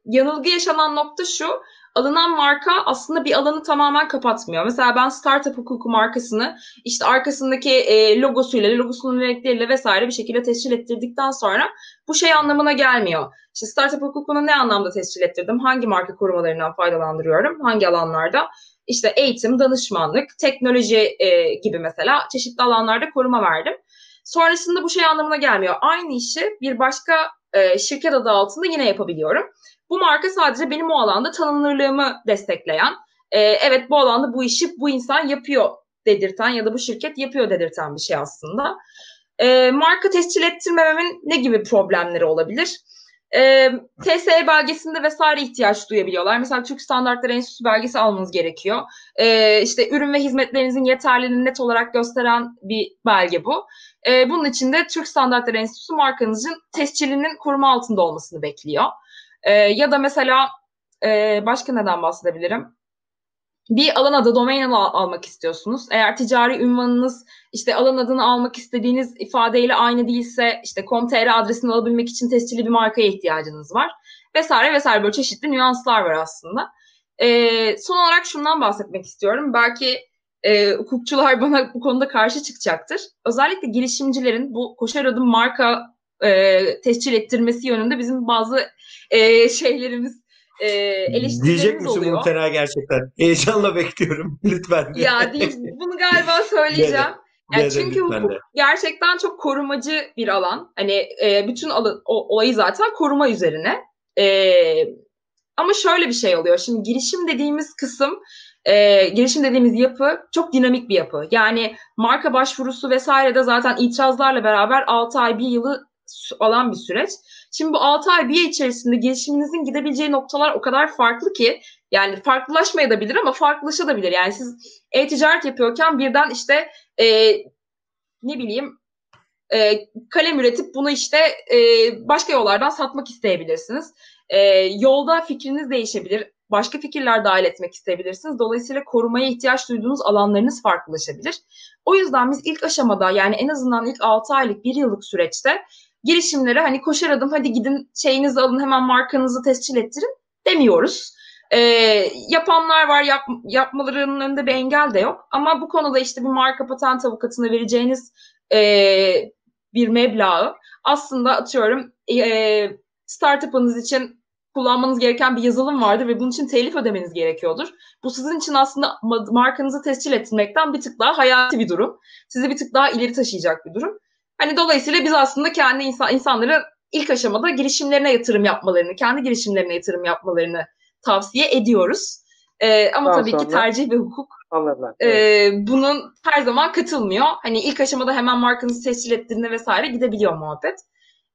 yanılgı yaşanan nokta şu, alınan marka aslında bir alanı tamamen kapatmıyor. Mesela ben startup hukuku markasını işte arkasındaki e, logosuyla, logosunun renkleriyle vesaire bir şekilde tescil ettirdikten sonra bu şey anlamına gelmiyor. İşte startup hukukunu ne anlamda tescil ettirdim? Hangi marka korumalarından faydalandırıyorum? Hangi alanlarda? İşte eğitim, danışmanlık, teknoloji e, gibi mesela çeşitli alanlarda koruma verdim. Sonrasında bu şey anlamına gelmiyor. Aynı işi bir başka e, şirket adı altında yine yapabiliyorum. Bu marka sadece benim o alanda tanınırlığımı destekleyen, e, evet bu alanda bu işi bu insan yapıyor dedirten ya da bu şirket yapıyor dedirten bir şey aslında. E, marka tescil ettirmememin ne gibi problemleri olabilir? E, TSE belgesinde vesaire ihtiyaç duyabiliyorlar. Mesela Türk Standartları Enstitüsü belgesi almanız gerekiyor. E, işte ürün ve hizmetlerinizin yeterliliğini net olarak gösteren bir belge bu. E, bunun için de Türk Standartları Enstitüsü markanızın tescilinin koruma altında olmasını bekliyor. E, ya da mesela e, başka neden bahsedebilirim? Bir alan adı, domain adı almak istiyorsunuz. Eğer ticari ünvanınız işte alan adını almak istediğiniz ifadeyle aynı değilse işte com.tr adresini alabilmek için tescilli bir markaya ihtiyacınız var. Vesaire vesaire böyle çeşitli nüanslar var aslında. E, son olarak şundan bahsetmek istiyorum. Belki e, hukukçular [LAUGHS] bana bu konuda karşı çıkacaktır. Özellikle girişimcilerin bu koşar adım marka e, tescil ettirmesi yönünde bizim bazı e, şeylerimiz e, eleştirilerimiz Diyecek misin oluyor. bunu Tena gerçekten? Heyecanla bekliyorum. [LAUGHS] Lütfen. Ya değil, bunu galiba [LAUGHS] söyleyeceğim. De de, Yani çünkü hukuk de. gerçekten çok korumacı bir alan. Hani e, bütün alı, o, olayı zaten koruma üzerine. E, ama şöyle bir şey oluyor. Şimdi girişim dediğimiz kısım, e, girişim dediğimiz yapı çok dinamik bir yapı. Yani marka başvurusu vesaire de zaten itirazlarla beraber 6 ay, 1 yılı alan bir süreç. Şimdi bu 6 ay, 1 yıl içerisinde girişiminizin gidebileceği noktalar o kadar farklı ki yani farklılaşmayabilir ama farklılaşabilir. Yani siz e-ticaret yapıyorken birden işte e, ne bileyim e, kalem üretip bunu işte e, başka yollardan satmak isteyebilirsiniz. E, yolda fikriniz değişebilir. Başka fikirler dahil etmek isteyebilirsiniz. Dolayısıyla korumaya ihtiyaç duyduğunuz alanlarınız farklılaşabilir. O yüzden biz ilk aşamada yani en azından ilk 6 aylık 1 yıllık süreçte girişimlere hani koşar adım hadi gidin şeyinizi alın hemen markanızı tescil ettirin demiyoruz. E, yapanlar var yap, yapmalarının önünde bir engel de yok. Ama bu konuda işte bir marka patent avukatına vereceğiniz e, bir meblağı aslında atıyorum e, startup'ınız için kullanmanız gereken bir yazılım vardır ve bunun için telif ödemeniz gerekiyordur. Bu sizin için aslında ma- markanızı tescil ettirmekten bir tık daha hayati bir durum. Sizi bir tık daha ileri taşıyacak bir durum. Hani dolayısıyla biz aslında kendi insan, insanları ilk aşamada girişimlerine yatırım yapmalarını, kendi girişimlerine yatırım yapmalarını tavsiye ediyoruz. Ee, ama Daha tabii ki sonra- tercih ve hukuk e, bunun her zaman katılmıyor. Hani ilk aşamada hemen markanızı tescil ettiğinde vesaire gidebiliyor muhabbet.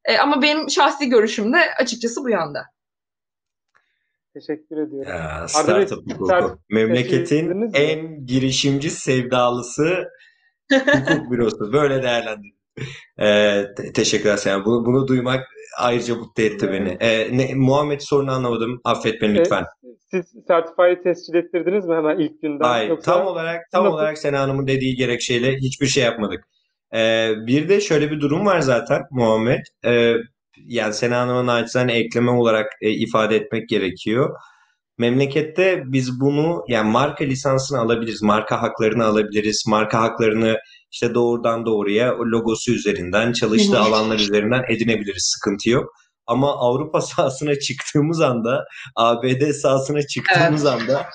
E, ama benim şahsi görüşüm de açıkçası bu yönde. Teşekkür ediyorum. Ya, startup hukuku. start- Memleketin en girişimci sevdalısı hukuk bürosu. Böyle değerlendirdim. Ee, te- teşekkürler Sena. Bunu, bunu duymak ayrıca mutlu etti beni. Ee, ne, Muhammed sorunu anlamadım. Affet beni lütfen. Siz sertifikayı tescil ettirdiniz mi hemen ilk günden? Hayır, Yoksa tam olarak tam nasıl- olarak Sena Hanım'ın dediği gerekçeyle hiçbir şey yapmadık. Ee, bir de şöyle bir durum var zaten Muhammed. Ee, yani Sena Hanım'a naçizane ekleme olarak e, ifade etmek gerekiyor. Memlekette biz bunu yani marka lisansını alabiliriz, marka haklarını alabiliriz, marka haklarını işte doğrudan doğruya o logosu üzerinden, çalıştığı alanlar üzerinden edinebiliriz. Sıkıntı yok. Ama Avrupa [LAUGHS] sahasına çıktığımız anda, ABD sahasına çıktığımız evet. anda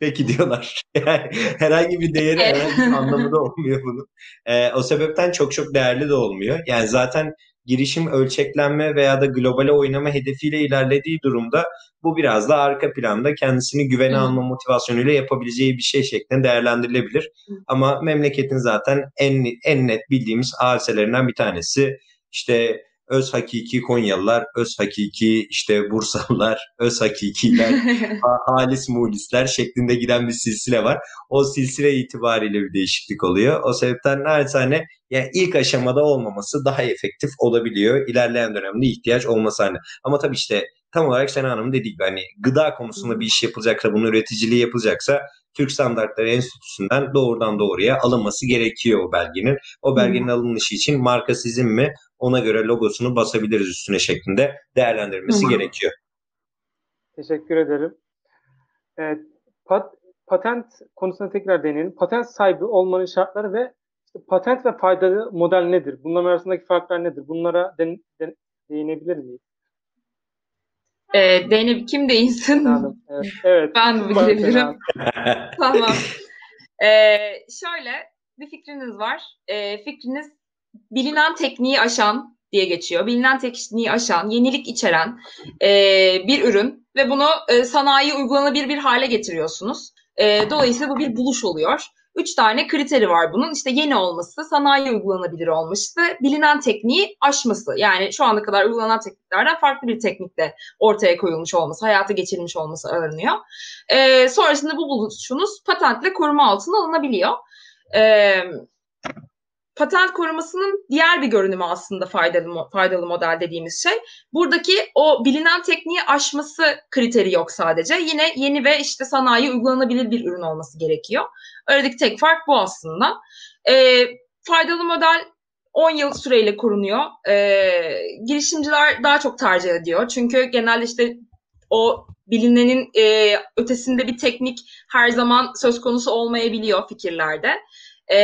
peki diyorlar. [LAUGHS] Yani herhangi bir değeri, herhangi bir anlamı da [LAUGHS] olmuyor bunun. Ee, o sebepten çok çok değerli de olmuyor. Yani zaten girişim ölçeklenme veya da globale oynama hedefiyle ilerlediği durumda bu biraz da arka planda kendisini güvene Hı. alma motivasyonuyla yapabileceği bir şey şeklinde değerlendirilebilir. Hı. Ama memleketin zaten en en net bildiğimiz hadiselerinden bir tanesi işte öz hakiki Konyalılar, öz hakiki işte Bursalılar, [LAUGHS] öz hakikiler, [LAUGHS] halis mulisler şeklinde giden bir silsile var. O silsile itibariyle bir değişiklik oluyor. O sebepten naçizane yani ilk aşamada olmaması daha efektif olabiliyor. İlerleyen dönemde ihtiyaç olması hani. Ama tabii işte tam olarak Sena Hanım dediği gibi hani gıda konusunda bir iş yapılacaksa, bunun üreticiliği yapılacaksa Türk Standartları Enstitüsü'nden doğrudan doğruya alınması gerekiyor o belgenin. O belgenin alınışı için marka sizin mi? Ona göre logosunu basabiliriz üstüne şeklinde değerlendirilmesi Hı. gerekiyor. Teşekkür ederim. Evet, pat, patent konusuna tekrar değinelim. Patent sahibi olmanın şartları ve işte patent ve faydalı model nedir? Bunların arasındaki farklar nedir? Bunlara den, den, değinebilir miyiz? E, Zeynep kim değilsin? Evet, evet. ben mi girebilirim? [LAUGHS] tamam. E, şöyle bir fikriniz var. E, fikriniz bilinen tekniği aşan diye geçiyor. Bilinen tekniği aşan, yenilik içeren e, bir ürün ve bunu e, sanayi uygulanabilir bir hale getiriyorsunuz. E, dolayısıyla bu bir buluş oluyor. Üç tane kriteri var bunun. İşte yeni olması, sanayi uygulanabilir olması, bilinen tekniği aşması. Yani şu ana kadar uygulanan tekniklerden farklı bir teknikle ortaya koyulmuş olması, hayata geçirilmiş olması aranıyor. Ee, sonrasında bu buluşunuz patentle koruma altına alınabiliyor. Ee, patent korumasının diğer bir görünümü aslında faydalı faydalı model dediğimiz şey. Buradaki o bilinen tekniği aşması kriteri yok sadece. Yine yeni ve işte sanayi uygulanabilir bir ürün olması gerekiyor. Aradaki tek fark bu aslında. E, faydalı model 10 yıl süreyle korunuyor. E, girişimciler daha çok tercih ediyor. Çünkü genelde işte o bilinenin e, ötesinde bir teknik her zaman söz konusu olmayabiliyor fikirlerde. E,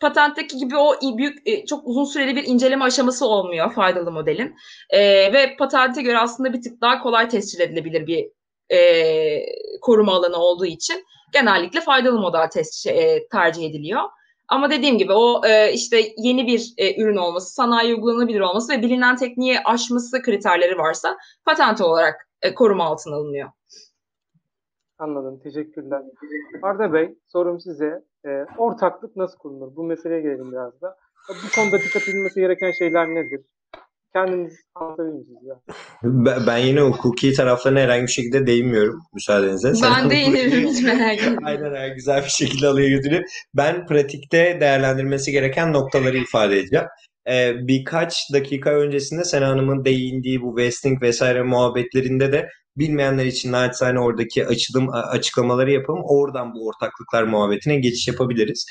patentteki gibi o büyük e, çok uzun süreli bir inceleme aşaması olmuyor faydalı modelin. E, ve patente göre aslında bir tık daha kolay tescil edilebilir bir e, koruma alanı olduğu için genellikle faydalı model test, e, tercih ediliyor. Ama dediğim gibi o e, işte yeni bir e, ürün olması, sanayi uygulanabilir olması ve bilinen tekniği aşması kriterleri varsa patent olarak e, koruma altına alınıyor. Anladım. Teşekkürler. Arda Bey, sorum size. E, ortaklık nasıl kurulur? Bu meseleye gelelim biraz da. Bu konuda dikkat edilmesi gereken şeyler nedir? Kendiniz anlatabilir misiniz? Ya? Ben, ben yine hukuki taraflarına herhangi bir şekilde değinmiyorum müsaadenizle. Ben değinirim hiç merak etmeyin. Aynen aynen güzel bir şekilde alıyor götürüyor. Ben pratikte değerlendirmesi gereken noktaları ifade edeceğim. Ee, birkaç dakika öncesinde Sena Hanım'ın değindiği bu vesting vesaire muhabbetlerinde de bilmeyenler için naçizane oradaki açılım açıklamaları yapalım. Oradan bu ortaklıklar muhabbetine geçiş yapabiliriz.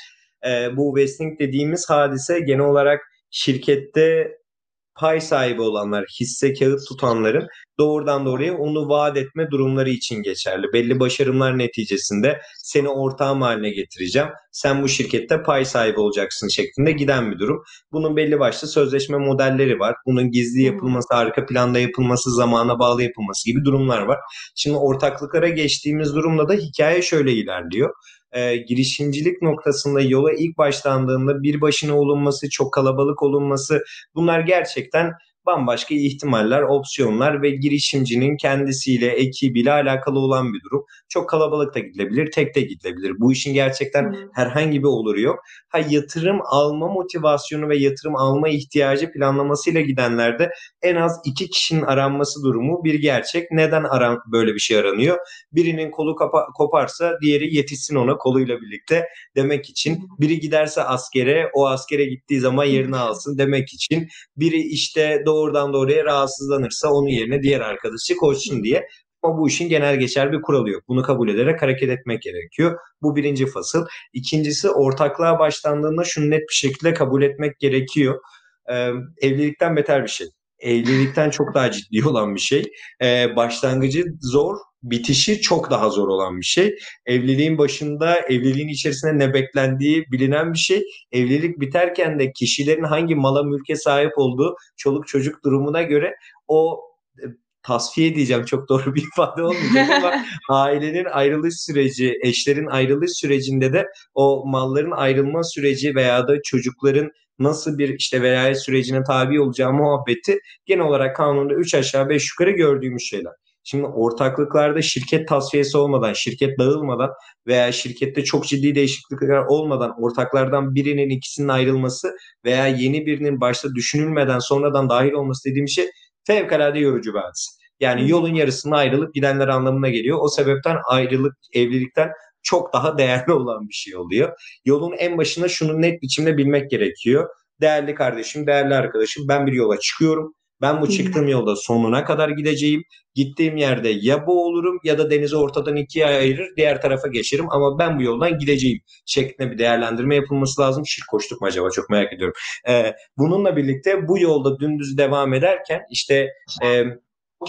Ee, bu vesting dediğimiz hadise genel olarak şirkette pay sahibi olanlar, hisse kağıt tutanların doğrudan doğruya onu vaat etme durumları için geçerli. Belli başarımlar neticesinde seni ortağım haline getireceğim. Sen bu şirkette pay sahibi olacaksın şeklinde giden bir durum. Bunun belli başlı sözleşme modelleri var. Bunun gizli yapılması, arka planda yapılması, zamana bağlı yapılması gibi durumlar var. Şimdi ortaklıklara geçtiğimiz durumda da hikaye şöyle ilerliyor e, girişimcilik noktasında yola ilk başlandığında bir başına olunması, çok kalabalık olunması bunlar gerçekten bambaşka ihtimaller, opsiyonlar ve girişimcinin kendisiyle, ekibiyle alakalı olan bir durum. Çok kalabalık da gidilebilir, tek de gidilebilir. Bu işin gerçekten hmm. herhangi bir oluru yok. Ha yatırım alma motivasyonu ve yatırım alma ihtiyacı planlamasıyla gidenlerde en az iki kişinin aranması durumu bir gerçek. Neden aran böyle bir şey aranıyor? Birinin kolu kapa- koparsa diğeri yetişsin ona koluyla birlikte demek için. Biri giderse askere, o askere gittiği zaman yerini alsın demek için. Biri işte doğrudan doğruya rahatsızlanırsa onun yerine diğer arkadaşı koşsun diye. Ama bu işin genel geçer bir kuralı yok. Bunu kabul ederek hareket etmek gerekiyor. Bu birinci fasıl. İkincisi ortaklığa başlandığında şunu net bir şekilde kabul etmek gerekiyor. Ee, evlilikten beter bir şey. Evlilikten çok daha ciddi olan bir şey. Ee, başlangıcı zor, bitişi çok daha zor olan bir şey. Evliliğin başında evliliğin içerisinde ne beklendiği bilinen bir şey. Evlilik biterken de kişilerin hangi mala mülke sahip olduğu çoluk çocuk durumuna göre o e, tasfiye diyeceğim çok doğru bir ifade olmayacak ama [LAUGHS] ailenin ayrılış süreci, eşlerin ayrılış sürecinde de o malların ayrılma süreci veya da çocukların nasıl bir işte velayet sürecine tabi olacağı muhabbeti genel olarak kanunda 3 aşağı 5 yukarı gördüğümüz şeyler. Şimdi ortaklıklarda şirket tasfiyesi olmadan, şirket dağılmadan veya şirkette çok ciddi değişiklikler olmadan ortaklardan birinin ikisinin ayrılması veya yeni birinin başta düşünülmeden sonradan dahil olması dediğim şey fevkalade yorucu hadise. Yani yolun yarısına ayrılıp gidenler anlamına geliyor. O sebepten ayrılık evlilikten çok daha değerli olan bir şey oluyor. Yolun en başında şunu net biçimde bilmek gerekiyor. Değerli kardeşim, değerli arkadaşım ben bir yola çıkıyorum. Ben bu çıktığım yolda sonuna kadar gideceğim. Gittiğim yerde ya boğulurum ya da denizi ortadan ikiye ayırır diğer tarafa geçerim ama ben bu yoldan gideceğim şeklinde bir değerlendirme yapılması lazım. Şirk koştuk mu acaba çok merak ediyorum. Ee, bununla birlikte bu yolda dümdüz devam ederken işte e,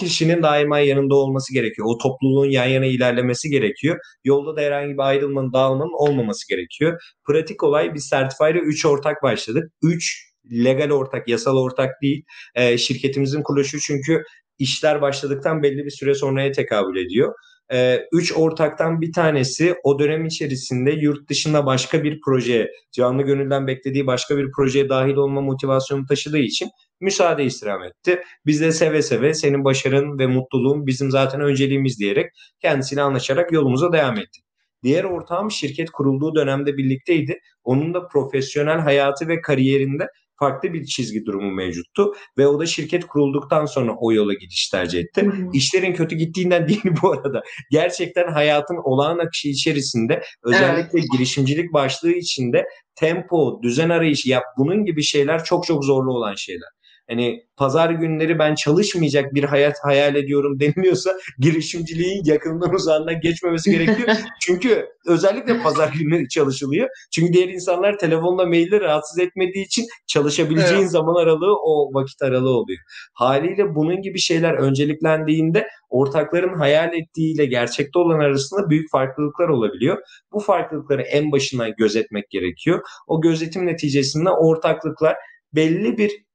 kişinin daima yanında olması gerekiyor. O topluluğun yan yana ilerlemesi gerekiyor. Yolda da herhangi bir ayrılmanın, dağılmanın olmaması gerekiyor. Pratik olay biz Certify'da 3 ortak başladık. 3 legal ortak, yasal ortak değil. E, şirketimizin kuruluşu çünkü işler başladıktan belli bir süre sonraya tekabül ediyor. E, üç ortaktan bir tanesi o dönem içerisinde yurt dışında başka bir projeye, canlı gönülden beklediği başka bir projeye dahil olma motivasyonu taşıdığı için müsaade istirham etti. Biz de seve seve senin başarın ve mutluluğun bizim zaten önceliğimiz diyerek kendisiyle anlaşarak yolumuza devam ettik. Diğer ortağım şirket kurulduğu dönemde birlikteydi. Onun da profesyonel hayatı ve kariyerinde farklı bir çizgi durumu mevcuttu ve o da şirket kurulduktan sonra o yola gidiş tercih etti. Hı hı. İşlerin kötü gittiğinden [LAUGHS] değil bu arada. Gerçekten hayatın olağan akışı içerisinde özellikle evet. girişimcilik başlığı içinde tempo, düzen arayışı yap bunun gibi şeyler çok çok zorlu olan şeyler hani pazar günleri ben çalışmayacak bir hayat hayal ediyorum [LAUGHS] deniliyorsa girişimciliğin yakından uzağından geçmemesi gerekiyor. [LAUGHS] Çünkü özellikle pazar günleri çalışılıyor. Çünkü diğer insanlar telefonla maille rahatsız etmediği için çalışabileceğin evet. zaman aralığı o vakit aralığı oluyor. Haliyle bunun gibi şeyler önceliklendiğinde ortakların hayal ettiğiyle gerçekte olan arasında büyük farklılıklar olabiliyor. Bu farklılıkları en başına gözetmek gerekiyor. O gözetim neticesinde ortaklıklar belli bir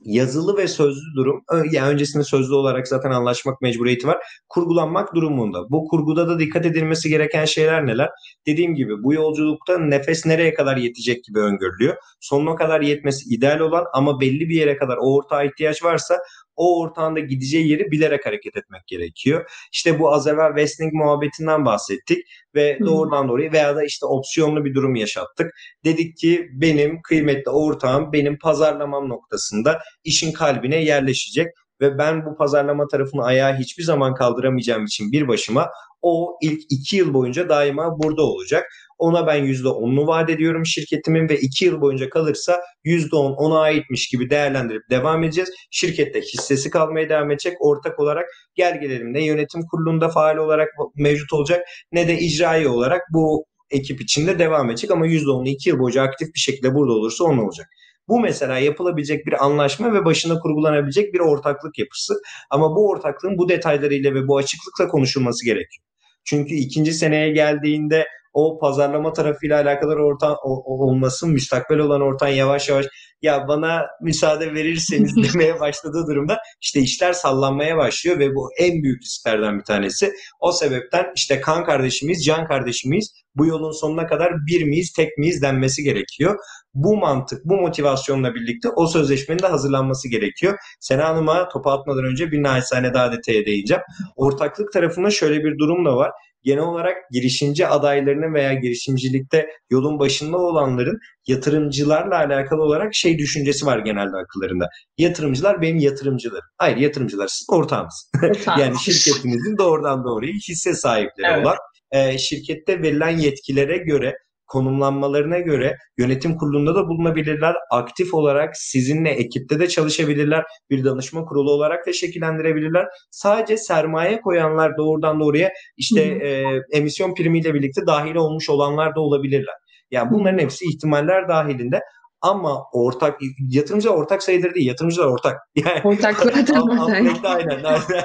yazılı ve sözlü durum yani öncesinde sözlü olarak zaten anlaşmak mecburiyeti var. Kurgulanmak durumunda. Bu kurguda da dikkat edilmesi gereken şeyler neler? Dediğim gibi bu yolculukta nefes nereye kadar yetecek gibi öngörülüyor. Sonuna kadar yetmesi ideal olan ama belli bir yere kadar o ortağa ihtiyaç varsa o ortağında gideceği yeri bilerek hareket etmek gerekiyor. İşte bu az evvel Westling muhabbetinden bahsettik ve doğrudan doğruya veya da işte opsiyonlu bir durum yaşattık. Dedik ki benim kıymetli ortağım benim pazarlamam noktasında işin kalbine yerleşecek ve ben bu pazarlama tarafını ayağa hiçbir zaman kaldıramayacağım için bir başıma o ilk iki yıl boyunca daima burada olacak. Ona ben %10'unu vaat ediyorum şirketimin ve 2 yıl boyunca kalırsa %10 ona aitmiş gibi değerlendirip devam edeceğiz. Şirkette hissesi kalmaya devam edecek. Ortak olarak gel gelelim ne yönetim kurulunda faal olarak mevcut olacak ne de icraî olarak bu ekip içinde devam edecek ama %10'unu 2 yıl boyunca aktif bir şekilde burada olursa onun olacak. Bu mesela yapılabilecek bir anlaşma ve başına kurgulanabilecek bir ortaklık yapısı. Ama bu ortaklığın bu detaylarıyla ve bu açıklıkla konuşulması gerekiyor. Çünkü ikinci seneye geldiğinde o pazarlama tarafıyla alakalı orta olması müstakbel olan ortam yavaş yavaş ya bana müsaade verirseniz [LAUGHS] demeye başladığı durumda işte işler sallanmaya başlıyor ve bu en büyük risklerden bir tanesi. O sebepten işte kan kardeşimiz, can kardeşimiz bu yolun sonuna kadar bir miyiz, tek miyiz denmesi gerekiyor. Bu mantık, bu motivasyonla birlikte o sözleşmenin de hazırlanması gerekiyor. Sena Hanım'a topu atmadan önce bir naçizane daha detaya değineceğim. Ortaklık tarafında şöyle bir durum da var genel olarak girişimci adaylarının veya girişimcilikte yolun başında olanların yatırımcılarla alakalı olarak şey düşüncesi var genelde akıllarında. Yatırımcılar benim yatırımcılarım. Hayır yatırımcılar sizin ortağınız. [LAUGHS] yani şirketinizin doğrudan doğruya hisse sahipleri evet. olan e, şirkette verilen yetkilere göre konumlanmalarına göre yönetim kurulunda da bulunabilirler. Aktif olarak sizinle ekipte de çalışabilirler. Bir danışma kurulu olarak da şekillendirebilirler. Sadece sermaye koyanlar doğrudan doğruya işte e, emisyon primiyle birlikte dahil olmuş olanlar da olabilirler. Yani bunların hepsi ihtimaller dahilinde Ama ortak yatırımcılar ortak sayılır değil. Yatırımcılar ortak. [LAUGHS] Yani Ortaklar aynen, aynen. [LAUGHS]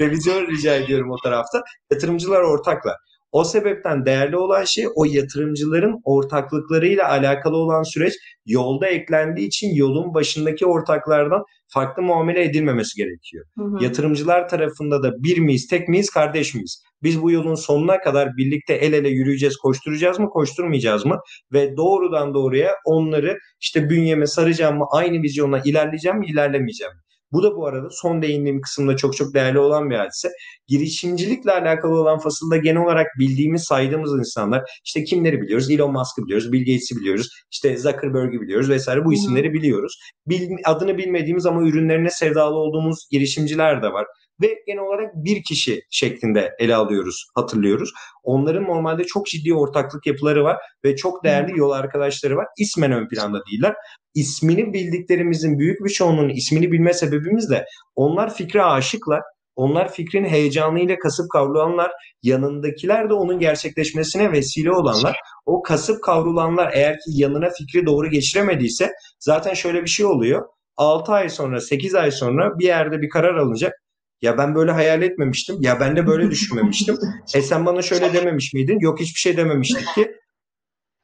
Revizyon rica ediyorum o tarafta. Yatırımcılar ortaklar. O sebepten değerli olan şey o yatırımcıların ortaklıklarıyla alakalı olan süreç yolda eklendiği için yolun başındaki ortaklardan farklı muamele edilmemesi gerekiyor. Hı hı. Yatırımcılar tarafında da bir miyiz, tek miyiz, kardeş miyiz? Biz bu yolun sonuna kadar birlikte el ele yürüyeceğiz, koşturacağız mı, koşturmayacağız mı? Ve doğrudan doğruya onları işte bünyeme saracağım mı, aynı vizyonla ilerleyeceğim mi, ilerlemeyeceğim mi? Bu da bu arada son değindiğim kısımda çok çok değerli olan bir hadise. Girişimcilikle alakalı olan fasılda genel olarak bildiğimiz, saydığımız insanlar işte kimleri biliyoruz? Elon Musk'ı biliyoruz, Bill Gates'i biliyoruz, işte Zuckerberg'i biliyoruz vesaire bu isimleri biliyoruz. Bil, adını bilmediğimiz ama ürünlerine sevdalı olduğumuz girişimciler de var ve genel olarak bir kişi şeklinde ele alıyoruz, hatırlıyoruz. Onların normalde çok ciddi ortaklık yapıları var ve çok değerli yol arkadaşları var. İsmen ön planda değiller. İsmini bildiklerimizin büyük bir çoğunluğunun ismini bilme sebebimiz de onlar fikre aşıklar. Onlar fikrin heyecanıyla kasıp kavrulanlar, yanındakiler de onun gerçekleşmesine vesile olanlar. O kasıp kavrulanlar eğer ki yanına fikri doğru geçiremediyse zaten şöyle bir şey oluyor. 6 ay sonra, 8 ay sonra bir yerde bir karar alınacak. Ya ben böyle hayal etmemiştim. Ya ben de böyle düşünmemiştim. [LAUGHS] e sen bana şöyle dememiş miydin? Yok hiçbir şey dememiştik ki.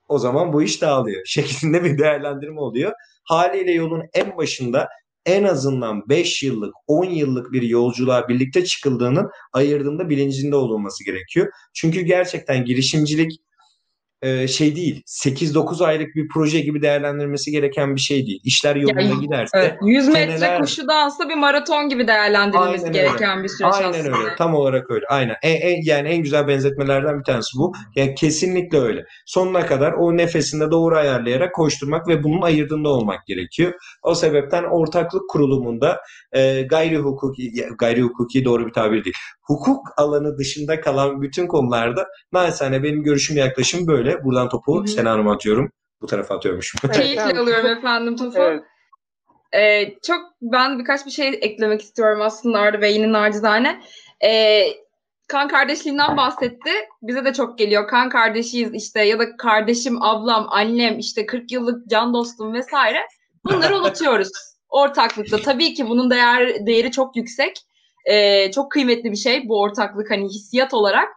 O zaman bu iş dağılıyor. [LAUGHS] Şeklinde bir değerlendirme oluyor. Haliyle yolun en başında en azından 5 yıllık, 10 yıllık bir yolculuğa birlikte çıkıldığının ayırdığında bilincinde olunması gerekiyor. Çünkü gerçekten girişimcilik e, şey değil. 8-9 aylık bir proje gibi değerlendirmesi gereken bir şey değil. İşler yolunda yani, giderse. Evet, 100 metre seneler... koşu dansı bir maraton gibi değerlendirilmesi Aynen gereken öyle. bir süreç Aynen aslında. öyle. Tam olarak öyle. Aynen. En, en, yani en güzel benzetmelerden bir tanesi bu. Yani kesinlikle öyle. Sonuna kadar o nefesinde doğru ayarlayarak koşturmak ve bunun ayırdığında olmak gerekiyor. O sebepten ortaklık kurulumunda e, gayri hukuki gayri hukuki doğru bir tabir değil. Hukuk alanı dışında kalan bütün konularda naçizane benim görüşüm yaklaşım böyle. Buradan topu Sena Hanım'a atıyorum. Bu tarafa atıyormuşum. Keyifle alıyorum efendim topu. Evet. Ee, çok ben birkaç bir şey eklemek istiyorum aslında Arda Bey'in nacizane. Ee, kan kardeşliğinden bahsetti. Bize de çok geliyor. Kan kardeşiyiz işte ya da kardeşim, ablam, annem, işte 40 yıllık can dostum vesaire. Bunları [LAUGHS] unutuyoruz ortaklıkta. Tabii ki bunun değer değeri çok yüksek. Ee, çok kıymetli bir şey bu ortaklık hani hissiyat olarak.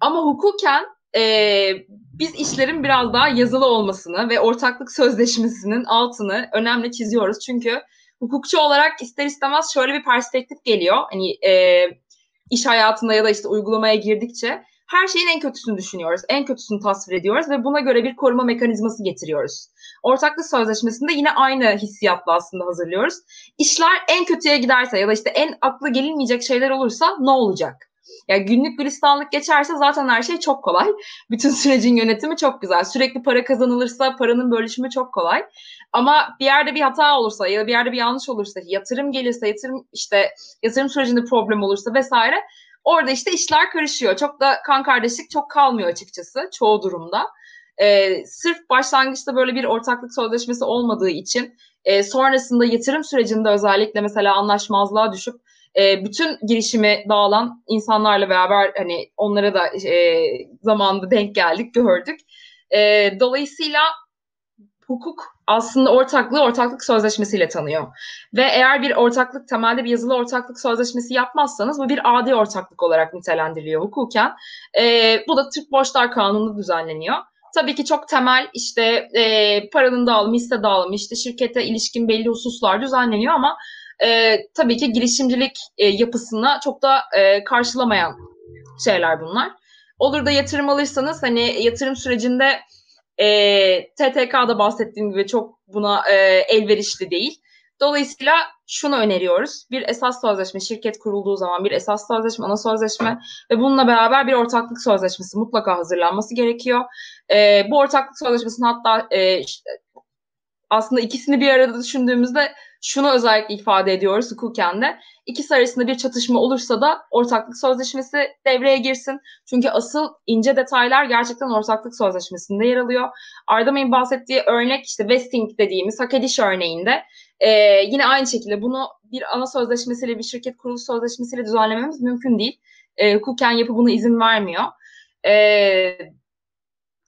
Ama hukuken e, biz işlerin biraz daha yazılı olmasını ve ortaklık sözleşmesinin altını önemli çiziyoruz. Çünkü hukukçu olarak ister istemez şöyle bir perspektif geliyor. Hani e, iş hayatında ya da işte uygulamaya girdikçe her şeyin en kötüsünü düşünüyoruz. En kötüsünü tasvir ediyoruz ve buna göre bir koruma mekanizması getiriyoruz. Ortaklık sözleşmesinde yine aynı hissiyatla aslında hazırlıyoruz. İşler en kötüye giderse ya da işte en aklı gelinmeyecek şeyler olursa ne olacak? Yani günlük gülistanlık geçerse zaten her şey çok kolay. [LAUGHS] Bütün sürecin yönetimi çok güzel. Sürekli para kazanılırsa paranın bölüşümü çok kolay. Ama bir yerde bir hata olursa ya da bir yerde bir yanlış olursa, yatırım gelirse, yatırım işte yatırım sürecinde problem olursa vesaire orada işte işler karışıyor. Çok da kan kardeşlik çok kalmıyor açıkçası çoğu durumda. Ee, sırf başlangıçta böyle bir ortaklık sözleşmesi olmadığı için e, sonrasında yatırım sürecinde özellikle mesela anlaşmazlığa düşüp e, bütün girişimi dağılan insanlarla beraber hani onlara da e, zamanında denk geldik, gördük. E, dolayısıyla hukuk aslında ortaklığı ortaklık sözleşmesiyle tanıyor. Ve eğer bir ortaklık temelde bir yazılı ortaklık sözleşmesi yapmazsanız bu bir adi ortaklık olarak nitelendiriliyor hukuken. E, bu da Türk Borçlar Kanunu'nda düzenleniyor. Tabii ki çok temel işte e, paranın dağılımı, hisse dağılımı, işte şirkete ilişkin belli hususlar düzenleniyor ama e, tabii ki girişimcilik e, yapısına çok da e, karşılamayan şeyler bunlar. Olur da yatırım alırsanız hani yatırım sürecinde e, TTK'da bahsettiğim gibi çok buna e, elverişli değil. Dolayısıyla şunu öneriyoruz. Bir esas sözleşme, şirket kurulduğu zaman bir esas sözleşme, ana sözleşme ve bununla beraber bir ortaklık sözleşmesi mutlaka hazırlanması gerekiyor. E, bu ortaklık sözleşmesinin hatta e, aslında ikisini bir arada düşündüğümüzde şunu özellikle ifade ediyoruz hukuken de. İkisi arasında bir çatışma olursa da ortaklık sözleşmesi devreye girsin. Çünkü asıl ince detaylar gerçekten ortaklık sözleşmesinde yer alıyor. Arda bahsettiği örnek işte vesting dediğimiz hak ediş örneğinde e, yine aynı şekilde bunu bir ana sözleşmesiyle bir şirket kuruluş sözleşmesiyle düzenlememiz mümkün değil. E, hukuken yapı buna izin vermiyor. E,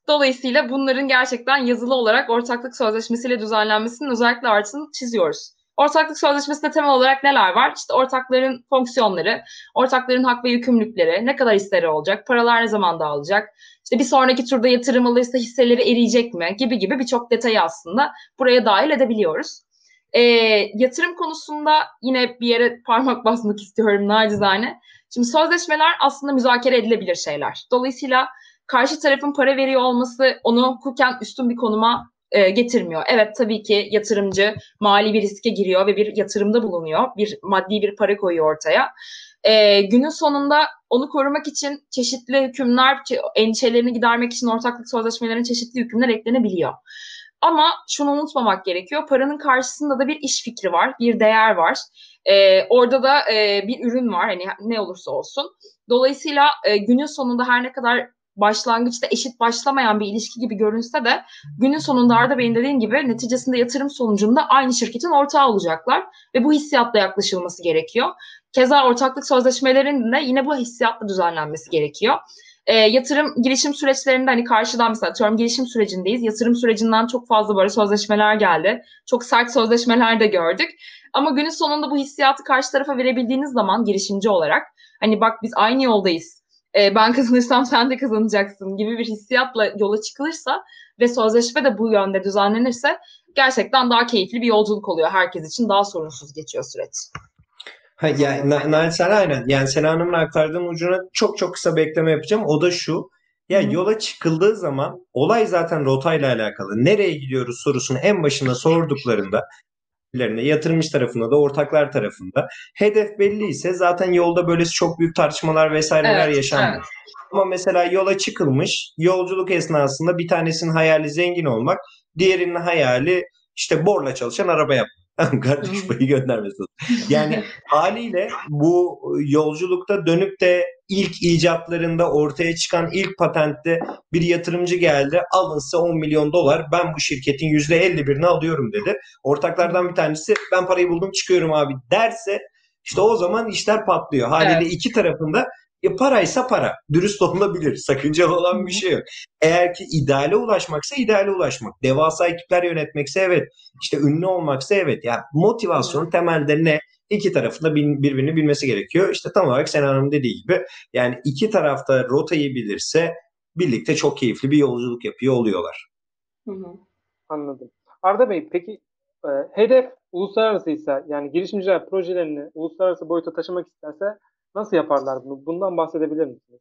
Dolayısıyla bunların gerçekten yazılı olarak ortaklık sözleşmesiyle düzenlenmesinin özellikle artıını çiziyoruz. Ortaklık sözleşmesinde temel olarak neler var? İşte ortakların fonksiyonları, ortakların hak ve yükümlülükleri, ne kadar hisleri olacak, paralar ne zaman dağılacak, işte bir sonraki turda yatırım alırsa hisseleri eriyecek mi gibi gibi birçok detayı aslında buraya dahil edebiliyoruz. E, yatırım konusunda yine bir yere parmak basmak istiyorum nacizane. Şimdi sözleşmeler aslında müzakere edilebilir şeyler. Dolayısıyla karşı tarafın para veriyor olması onu hukuken üstün bir konuma e, getirmiyor. Evet tabii ki yatırımcı mali bir riske giriyor ve bir yatırımda bulunuyor. Bir maddi bir para koyuyor ortaya. E, günün sonunda onu korumak için çeşitli hükümler, endişelerini gidermek için ortaklık sözleşmelerine çeşitli hükümler eklenebiliyor. Ama şunu unutmamak gerekiyor. Paranın karşısında da bir iş fikri var, bir değer var. Ee, orada da e, bir ürün var hani ne olursa olsun. Dolayısıyla e, günün sonunda her ne kadar başlangıçta eşit başlamayan bir ilişki gibi görünse de günün sonunda Arda Bey'in dediğin gibi neticesinde yatırım sonucunda aynı şirketin ortağı olacaklar ve bu hissiyatla yaklaşılması gerekiyor. Keza ortaklık sözleşmelerinin de yine bu hissiyatla düzenlenmesi gerekiyor. E, yatırım girişim süreçlerinde hani karşıdan mesela atıyorum girişim sürecindeyiz. Yatırım sürecinden çok fazla böyle sözleşmeler geldi. Çok sert sözleşmeler de gördük. Ama günün sonunda bu hissiyatı karşı tarafa verebildiğiniz zaman girişimci olarak hani bak biz aynı yoldayız. E, ben kazanırsam sen de kazanacaksın gibi bir hissiyatla yola çıkılırsa ve sözleşme de bu yönde düzenlenirse gerçekten daha keyifli bir yolculuk oluyor herkes için. Daha sorunsuz geçiyor süreç. Ha, yani na, sen aynen. Yani Sena Hanım'ın aktardığım ucuna çok çok kısa bir ekleme yapacağım. O da şu. Ya Hı. yola çıkıldığı zaman olay zaten rotayla alakalı. Nereye gidiyoruz sorusunu en başında sorduklarında yatırımcı tarafında da ortaklar tarafında hedef belli ise zaten yolda böylesi çok büyük tartışmalar vesaireler evet, yaşanmıyor. Evet. Ama mesela yola çıkılmış yolculuk esnasında bir tanesinin hayali zengin olmak, diğerinin hayali işte borla çalışan araba yapmak. [LAUGHS] Kardeş payı göndermesin. Yani [LAUGHS] haliyle bu yolculukta dönüp de ilk icatlarında ortaya çıkan ilk patentte bir yatırımcı geldi. Alın size 10 milyon dolar ben bu şirketin %51'ini alıyorum dedi. Ortaklardan bir tanesi ben parayı buldum çıkıyorum abi derse işte o zaman işler patlıyor. Haliyle evet. iki tarafında e, paraysa para. Dürüst olunabilir. Sakıncalı olan bir şey yok. Eğer ki ideale ulaşmaksa ideale ulaşmak. Devasa ekipler yönetmekse evet. İşte ünlü olmaksa evet. Yani motivasyon temelde ne? İki tarafında birbirini bilmesi gerekiyor. İşte tam olarak Sena Hanım dediği gibi yani iki tarafta rotayı bilirse birlikte çok keyifli bir yolculuk yapıyor oluyorlar. Hı hı. Anladım. Arda Bey peki e, hedef uluslararası ise yani girişimciler projelerini uluslararası boyuta taşımak isterse Nasıl yaparlar bunu? Bundan bahsedebilir misiniz?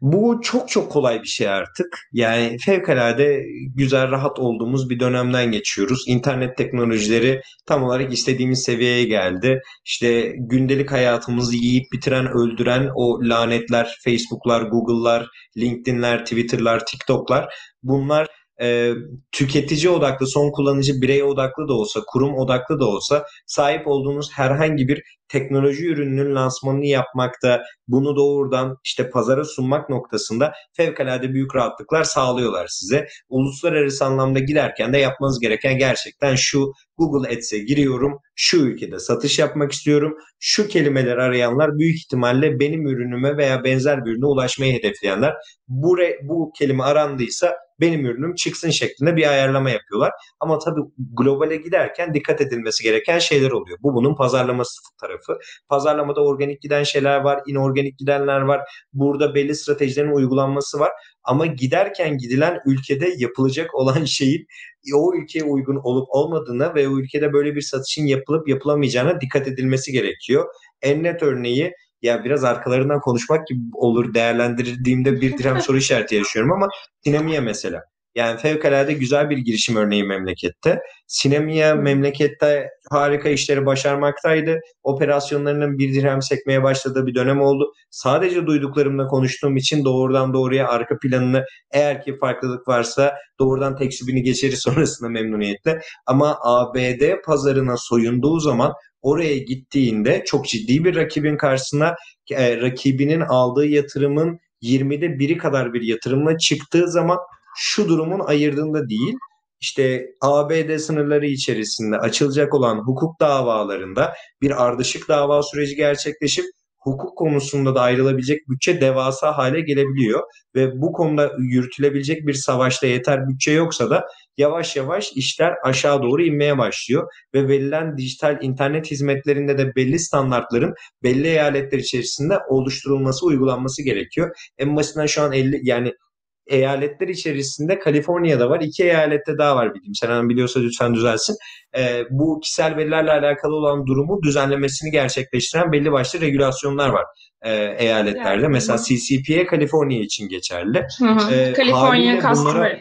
Bu çok çok kolay bir şey artık. Yani fevkalade güzel, rahat olduğumuz bir dönemden geçiyoruz. İnternet teknolojileri tam olarak istediğimiz seviyeye geldi. İşte gündelik hayatımızı yiyip bitiren, öldüren o lanetler, Facebook'lar, Google'lar, LinkedIn'ler, Twitter'lar, TikTok'lar bunlar e, tüketici odaklı, son kullanıcı birey odaklı da olsa, kurum odaklı da olsa sahip olduğunuz herhangi bir teknoloji ürününün lansmanını yapmakta, bunu doğrudan işte pazara sunmak noktasında fevkalade büyük rahatlıklar sağlıyorlar size. Uluslararası anlamda giderken de yapmanız gereken gerçekten şu Google Ads'e giriyorum, şu ülkede satış yapmak istiyorum, şu kelimeler arayanlar büyük ihtimalle benim ürünüme veya benzer bir ürüne ulaşmayı hedefleyenler. Bu, re, bu kelime arandıysa benim ürünüm çıksın şeklinde bir ayarlama yapıyorlar. Ama tabii globale giderken dikkat edilmesi gereken şeyler oluyor. Bu bunun pazarlaması tarafı. Pazarlamada organik giden şeyler var, inorganik gidenler var. Burada belli stratejilerin uygulanması var. Ama giderken gidilen ülkede yapılacak olan [LAUGHS] şeyin o ülkeye uygun olup olmadığına ve o ülkede böyle bir satışın yapılıp yapılamayacağına dikkat edilmesi gerekiyor. En net örneği ya biraz arkalarından konuşmak gibi olur değerlendirdiğimde bir dirhem soru işareti yaşıyorum ama Sinemiye mesela. Yani fevkalade güzel bir girişim örneği memlekette. Sinemiye memlekette harika işleri başarmaktaydı. Operasyonlarının bir dirhem sekmeye başladığı bir dönem oldu. Sadece duyduklarımla konuştuğum için doğrudan doğruya arka planını eğer ki farklılık varsa doğrudan tekstibini geçeri [LAUGHS] sonrasında memnuniyetle. Ama ABD pazarına soyunduğu zaman oraya gittiğinde çok ciddi bir rakibin karşısına e, rakibinin aldığı yatırımın 20'de biri kadar bir yatırımla çıktığı zaman şu durumun ayırdığında değil işte ABD sınırları içerisinde açılacak olan hukuk davalarında bir ardışık dava süreci gerçekleşip hukuk konusunda da ayrılabilecek bütçe devasa hale gelebiliyor ve bu konuda yürütülebilecek bir savaşta yeter bütçe yoksa da yavaş yavaş işler aşağı doğru inmeye başlıyor ve verilen dijital internet hizmetlerinde de belli standartların belli eyaletler içerisinde oluşturulması, uygulanması gerekiyor. En basitinden şu an 50 yani eyaletler içerisinde Kaliforniya'da var. iki eyalette daha var bildiğim. Sen hanım biliyorsa lütfen düzelsin. E, bu kişisel verilerle alakalı olan durumu düzenlemesini gerçekleştiren belli başlı regülasyonlar var e, eyaletlerde. Yani, Mesela CCPA Kaliforniya için geçerli. Hı hı. E, Kaliforniya bunlara...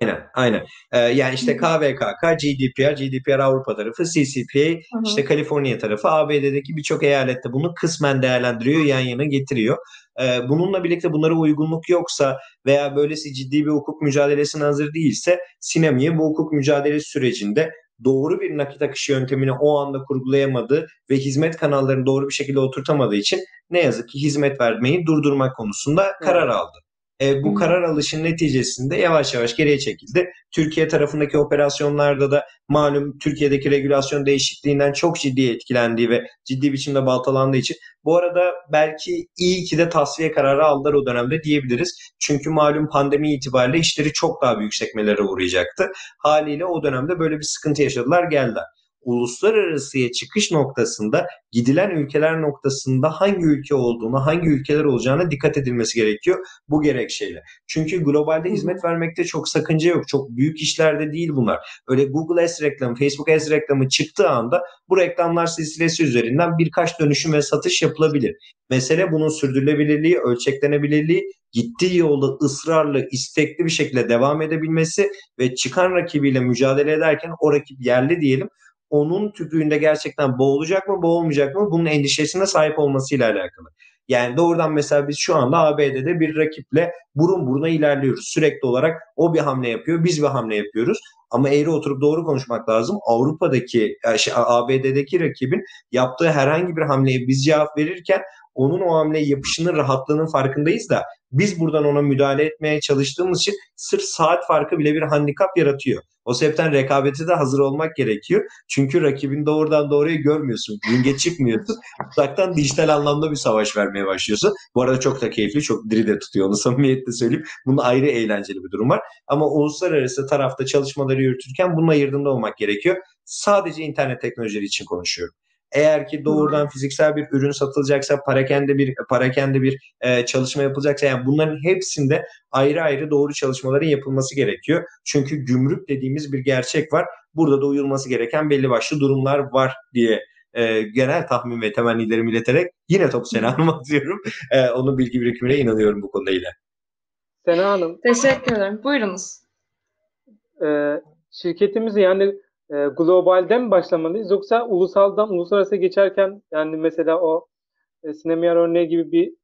Aynen, aynen. Ee, yani işte KVKK, GDPR, GDPR Avrupa tarafı, CCPA, hı hı. işte Kaliforniya tarafı, ABD'deki birçok eyalette bunu kısmen değerlendiriyor, yan yana getiriyor. Ee, bununla birlikte bunlara uygunluk yoksa veya böylesi ciddi bir hukuk mücadelesine hazır değilse Sinemi'ye bu hukuk mücadelesi sürecinde doğru bir nakit akışı yöntemini o anda kurgulayamadığı ve hizmet kanallarını doğru bir şekilde oturtamadığı için ne yazık ki hizmet vermeyi durdurmak konusunda karar aldı. E, bu karar alışın neticesinde yavaş yavaş geriye çekildi. Türkiye tarafındaki operasyonlarda da malum Türkiye'deki regülasyon değişikliğinden çok ciddi etkilendiği ve ciddi biçimde baltalandığı için bu arada belki iyi ki de tasfiye kararı aldılar o dönemde diyebiliriz. Çünkü malum pandemi itibariyle işleri çok daha büyük sekmelere uğrayacaktı. Haliyle o dönemde böyle bir sıkıntı yaşadılar geldiler uluslararasıya çıkış noktasında gidilen ülkeler noktasında hangi ülke olduğunu, hangi ülkeler olacağına dikkat edilmesi gerekiyor bu gerekçeyle. Çünkü globalde hizmet vermekte çok sakınca yok. Çok büyük işlerde değil bunlar. Öyle Google Ads reklamı, Facebook Ads reklamı çıktığı anda bu reklamlar silsilesi üzerinden birkaç dönüşüm ve satış yapılabilir. Mesele bunun sürdürülebilirliği, ölçeklenebilirliği, gittiği yolda ısrarlı, istekli bir şekilde devam edebilmesi ve çıkan rakibiyle mücadele ederken o rakip yerli diyelim onun tüpüğünde gerçekten boğulacak mı boğulmayacak mı bunun endişesine sahip olmasıyla alakalı. Yani doğrudan mesela biz şu anda ABD'de bir rakiple burun buruna ilerliyoruz. Sürekli olarak o bir hamle yapıyor, biz bir hamle yapıyoruz. Ama eğri oturup doğru konuşmak lazım. Avrupa'daki, şey, ABD'deki rakibin yaptığı herhangi bir hamleye biz cevap verirken onun o hamleye yapışının rahatlığının farkındayız da biz buradan ona müdahale etmeye çalıştığımız için sırf saat farkı bile bir handikap yaratıyor. O sebepten rekabeti de hazır olmak gerekiyor. Çünkü rakibin doğrudan doğruya görmüyorsun. Ringe çıkmıyorsun. [LAUGHS] Uzaktan dijital anlamda bir savaş vermeye başlıyorsun. Bu arada çok da keyifli, çok diri de tutuyor. Onu samimiyetle söyleyeyim. Bunun ayrı eğlenceli bir durum var. Ama uluslararası tarafta çalışmaları yürütürken bunun ayırdığında olmak gerekiyor. Sadece internet teknolojileri için konuşuyorum. Eğer ki doğrudan fiziksel bir ürün satılacaksa, parakende bir parakende bir e, çalışma yapılacaksa yani bunların hepsinde ayrı ayrı doğru çalışmaların yapılması gerekiyor. Çünkü gümrük dediğimiz bir gerçek var. Burada da uyulması gereken belli başlı durumlar var diye e, genel tahmin ve temennilerimi ileterek yine topu Sena Hanım'a atıyorum. E, onun bilgi birikimine inanıyorum bu konuda ile. Sena Hanım. Teşekkür ederim. Buyurunuz. E, şirketimizi yani e, globalden mi başlamalıyız yoksa ulusaldan uluslararası geçerken yani mesela o e, Sinemiyar örneği gibi bir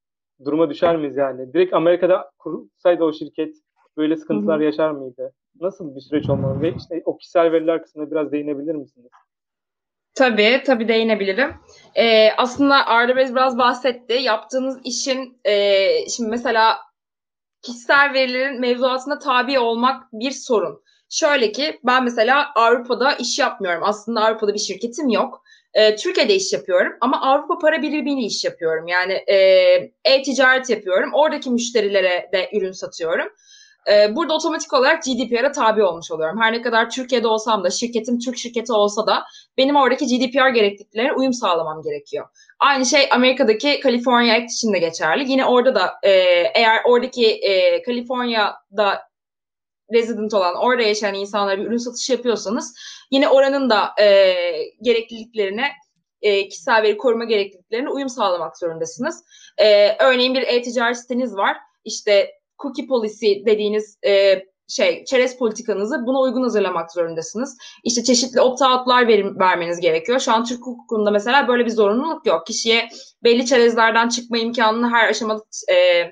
duruma düşer miyiz yani? Direkt Amerika'da kursaydı o şirket böyle sıkıntılar Hı-hı. yaşar mıydı? Nasıl bir süreç olmalı ve işte o kişisel veriler kısmına biraz değinebilir misiniz? Tabii, tabii değinebilirim. Ee, aslında Arda Bey biraz bahsetti. Yaptığınız işin, e, şimdi mesela kişisel verilerin mevzuatına tabi olmak bir sorun. Şöyle ki ben mesela Avrupa'da iş yapmıyorum. Aslında Avrupa'da bir şirketim yok. E, Türkiye'de iş yapıyorum ama Avrupa para birimiyle iş yapıyorum. Yani e, e-ticaret yapıyorum. Oradaki müşterilere de ürün satıyorum. E, burada otomatik olarak GDPR'a tabi olmuş oluyorum. Her ne kadar Türkiye'de olsam da şirketim Türk şirketi olsa da benim oradaki GDPR gerekliliklerine uyum sağlamam gerekiyor. Aynı şey Amerika'daki California Act için de geçerli. Yine orada da e, eğer oradaki e, California'da resident olan, orada yaşayan insanlara bir ürün satışı yapıyorsanız yine oranın da e, gerekliliklerine e, kişisel veri koruma gerekliliklerine uyum sağlamak zorundasınız. E, örneğin bir e-ticaret siteniz var. İşte cookie policy dediğiniz e, şey çerez politikanızı buna uygun hazırlamak zorundasınız. İşte çeşitli opt-out'lar vermeniz gerekiyor. Şu an Türk hukukunda mesela böyle bir zorunluluk yok. Kişiye belli çerezlerden çıkma imkanını her aşamada e,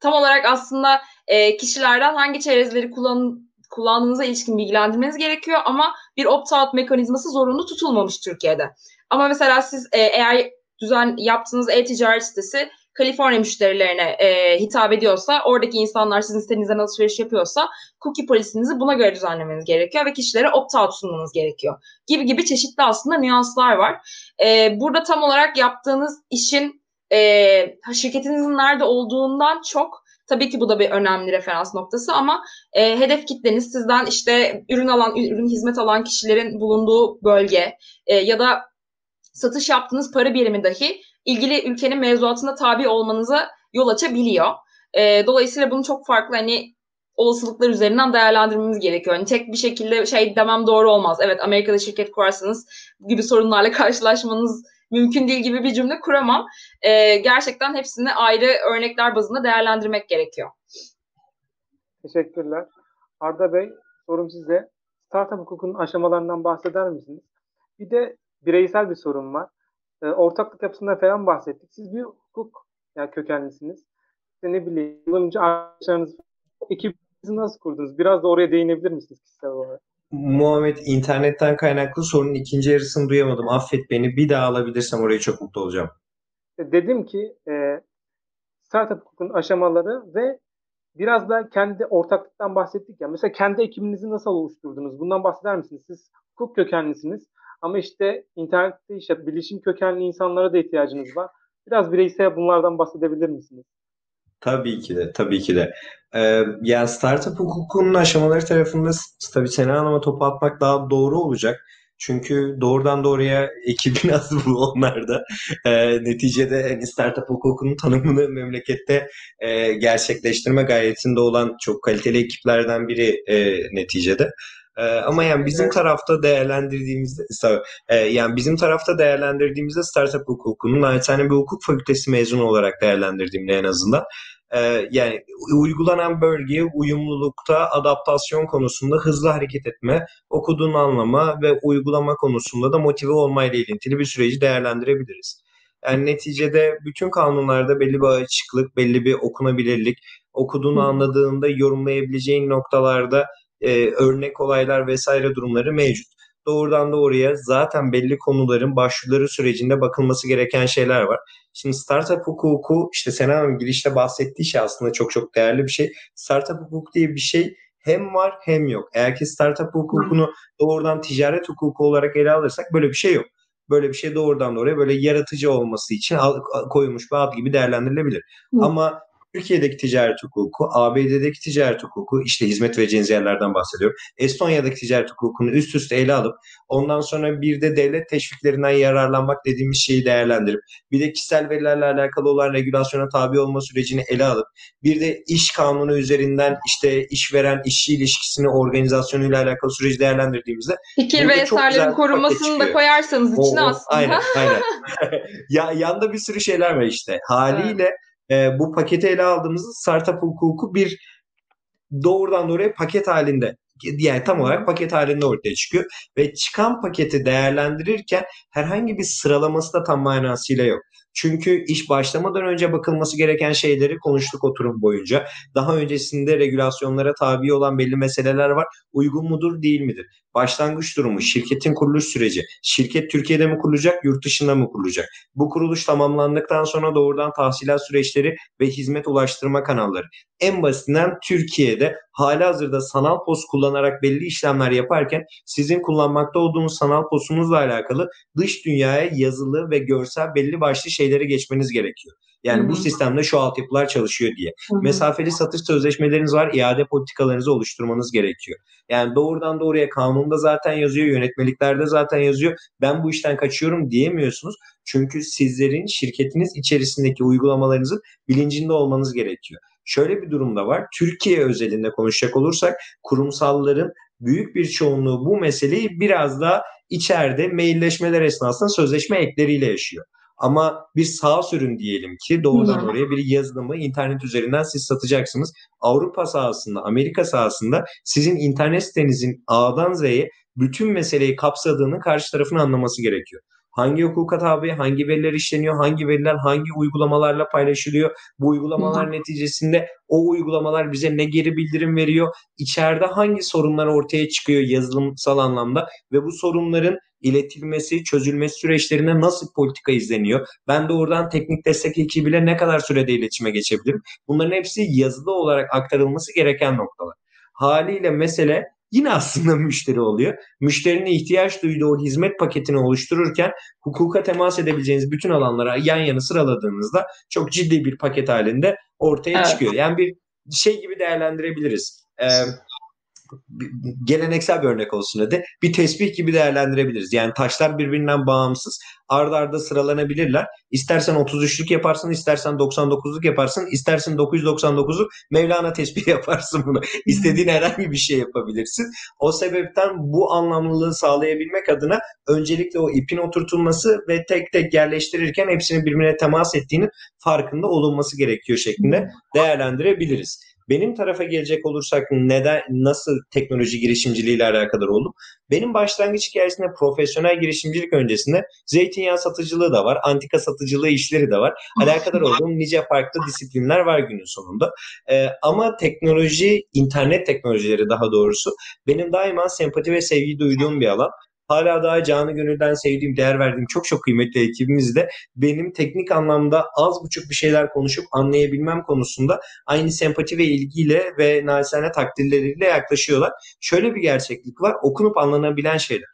tam olarak aslında e, kişilerden hangi çerezleri kullan, kullandığınıza ilişkin bilgilendirmeniz gerekiyor ama bir opt-out mekanizması zorunlu tutulmamış Türkiye'de. Ama mesela siz e, eğer düzen yaptığınız e-ticaret sitesi Kaliforniya müşterilerine e, hitap ediyorsa, oradaki insanlar sizin sitenizden alışveriş yapıyorsa cookie polisinizi buna göre düzenlemeniz gerekiyor ve kişilere opt-out sunmanız gerekiyor. Gibi gibi çeşitli aslında nüanslar var. E, burada tam olarak yaptığınız işin e, şirketinizin nerede olduğundan çok tabii ki bu da bir önemli referans noktası ama e, hedef kitleniz sizden işte ürün alan, ürün hizmet alan kişilerin bulunduğu bölge e, ya da satış yaptığınız para birimi dahi ilgili ülkenin mevzuatına tabi olmanıza yol açabiliyor. E, dolayısıyla bunu çok farklı hani olasılıklar üzerinden değerlendirmemiz gerekiyor. Yani tek bir şekilde şey demem doğru olmaz. Evet Amerika'da şirket kurarsanız gibi sorunlarla [LAUGHS] karşılaşmanız mümkün değil gibi bir cümle kuramam. E, gerçekten hepsini ayrı örnekler bazında değerlendirmek gerekiyor. Teşekkürler. Arda Bey, sorum size. Startup hukukunun aşamalarından bahseder misiniz? Bir de bireysel bir sorun var. E, ortaklık yapısında falan bahsettik. Siz bir hukuk yani kökenlisiniz. İşte ne bileyim, yıllarca arkadaşlarınız, ekibinizi nasıl kurdunuz? Biraz da oraya değinebilir misiniz kişisel olarak? Muhammed internetten kaynaklı sorunun ikinci yarısını duyamadım. Affet beni. Bir daha alabilirsem orayı çok mutlu olacağım. E, dedim ki e, startup hukukun aşamaları ve biraz da kendi ortaklıktan bahsettik ya. Mesela kendi ekibinizi nasıl oluşturdunuz? Bundan bahseder misiniz? Siz hukuk kökenlisiniz ama işte internette işte bilişim kökenli insanlara da ihtiyacınız var. Biraz bireysel bunlardan bahsedebilir misiniz? Tabii ki de, tabii ki de. Ee, yani startup hukukunun aşamaları tarafında tabii Sena Hanım'a topu atmak daha doğru olacak. Çünkü doğrudan doğruya [LAUGHS] ekibin adı bu onlarda. E, neticede hani startup hukukunun tanımını memlekette e, gerçekleştirme gayretinde olan çok kaliteli ekiplerden biri e, neticede. E, ama yani bizim tarafta değerlendirdiğimizde e, yani bizim tarafta değerlendirdiğimizde startup hukukunun naçizane bir hukuk fakültesi mezunu olarak değerlendirdiğimde en azından ee, yani uygulanan bölgeye uyumlulukta adaptasyon konusunda hızlı hareket etme, okuduğunu anlama ve uygulama konusunda da motive olmayla ilintili bir süreci değerlendirebiliriz. Yani neticede bütün kanunlarda belli bir açıklık, belli bir okunabilirlik, okuduğunu anladığında yorumlayabileceğin noktalarda e, örnek olaylar vesaire durumları mevcut. Doğrudan doğruya zaten belli konuların başvuruları sürecinde bakılması gereken şeyler var. Şimdi startup hukuku işte Sena Hanım girişte bahsettiği şey aslında çok çok değerli bir şey. Startup hukuku diye bir şey hem var hem yok. Eğer ki startup hukukunu doğrudan ticaret hukuku olarak ele alırsak böyle bir şey yok. Böyle bir şey doğrudan doğruya böyle yaratıcı olması için koyulmuş bir ad gibi değerlendirilebilir. Hı. Ama Türkiye'deki ticaret hukuku, ABD'deki ticaret hukuku, işte hizmet vereceğiniz yerlerden bahsediyorum. Estonya'daki ticaret hukukunu üst üste ele alıp ondan sonra bir de devlet teşviklerinden yararlanmak dediğimiz şeyi değerlendirip bir de kişisel verilerle alakalı olan regülasyona tabi olma sürecini ele alıp bir de iş kanunu üzerinden işte işveren işçi ilişkisini organizasyonuyla alakalı süreci değerlendirdiğimizde fikir ve eserlerin korunmasını da koyarsanız içine aslında. Aynen aynen. [LAUGHS] ya yanda bir sürü şeyler var işte. Haliyle evet e, bu paketi ele aldığımızda startup hukuku bir doğrudan doğruya paket halinde yani tam olarak paket halinde ortaya çıkıyor ve çıkan paketi değerlendirirken herhangi bir sıralaması da tam manasıyla yok. Çünkü iş başlamadan önce bakılması gereken şeyleri konuştuk oturum boyunca. Daha öncesinde regülasyonlara tabi olan belli meseleler var. Uygun mudur değil midir? Başlangıç durumu, şirketin kuruluş süreci. Şirket Türkiye'de mi kurulacak, yurt dışında mı kurulacak? Bu kuruluş tamamlandıktan sonra doğrudan tahsilat süreçleri ve hizmet ulaştırma kanalları. En basitinden Türkiye'de hali hazırda sanal post kullanarak belli işlemler yaparken sizin kullanmakta olduğunuz sanal postunuzla alakalı dış dünyaya yazılı ve görsel belli başlı şeyleri geçmeniz gerekiyor. Yani Hı-hı. bu sistemde şu altyapılar çalışıyor diye. Hı-hı. Mesafeli satış sözleşmeleriniz var, iade politikalarınızı oluşturmanız gerekiyor. Yani doğrudan doğruya kanunda zaten yazıyor, yönetmeliklerde zaten yazıyor. Ben bu işten kaçıyorum diyemiyorsunuz. Çünkü sizlerin şirketiniz içerisindeki uygulamalarınızın bilincinde olmanız gerekiyor. Şöyle bir durumda var. Türkiye özelinde konuşacak olursak kurumsalların büyük bir çoğunluğu bu meseleyi biraz daha içeride mailleşmeler esnasında sözleşme ekleriyle yaşıyor. Ama bir sağ sürün diyelim ki doğrudan hmm. oraya bir yazılımı internet üzerinden siz satacaksınız. Avrupa sahasında, Amerika sahasında sizin internet sitenizin A'dan Z'ye bütün meseleyi kapsadığını karşı tarafın anlaması gerekiyor hangi hukuka tabi, hangi veriler işleniyor, hangi veriler hangi uygulamalarla paylaşılıyor. Bu uygulamalar Hı. neticesinde o uygulamalar bize ne geri bildirim veriyor, içeride hangi sorunlar ortaya çıkıyor yazılımsal anlamda ve bu sorunların iletilmesi, çözülmesi süreçlerinde nasıl politika izleniyor? Ben de oradan teknik destek ekibiyle ne kadar sürede iletişime geçebilirim? Bunların hepsi yazılı olarak aktarılması gereken noktalar. Haliyle mesele yine aslında [LAUGHS] müşteri oluyor. Müşterinin ihtiyaç duyduğu o hizmet paketini oluştururken hukuka temas edebileceğiniz bütün alanlara yan yana sıraladığınızda çok ciddi bir paket halinde ortaya evet. çıkıyor. Yani bir şey gibi değerlendirebiliriz. Ee, geleneksel bir örnek olsun hadi. Bir tesbih gibi değerlendirebiliriz. Yani taşlar birbirinden bağımsız. Arda arda sıralanabilirler. İstersen 33'lük yaparsın, istersen 99'luk yaparsın, istersen 999'luk Mevlana tesbih [LAUGHS] yaparsın bunu. İstediğin herhangi bir şey yapabilirsin. O sebepten bu anlamlılığı sağlayabilmek adına öncelikle o ipin oturtulması ve tek tek yerleştirirken hepsinin birbirine temas ettiğinin farkında olunması gerekiyor şeklinde değerlendirebiliriz. Benim tarafa gelecek olursak neden nasıl teknoloji girişimciliği ile alakadar oldum? Benim başlangıç hikayesinde profesyonel girişimcilik öncesinde zeytinyağı satıcılığı da var, antika satıcılığı işleri de var. Alakadar olduğum nice farklı disiplinler var günün sonunda. Ee, ama teknoloji, internet teknolojileri daha doğrusu benim daima sempati ve sevgi duyduğum bir alan hala daha canı gönülden sevdiğim, değer verdiğim çok çok kıymetli ekibimizde benim teknik anlamda az buçuk bir şeyler konuşup anlayabilmem konusunda aynı sempati ve ilgiyle ve naçizane takdirleriyle yaklaşıyorlar. Şöyle bir gerçeklik var. Okunup anlanabilen şeyler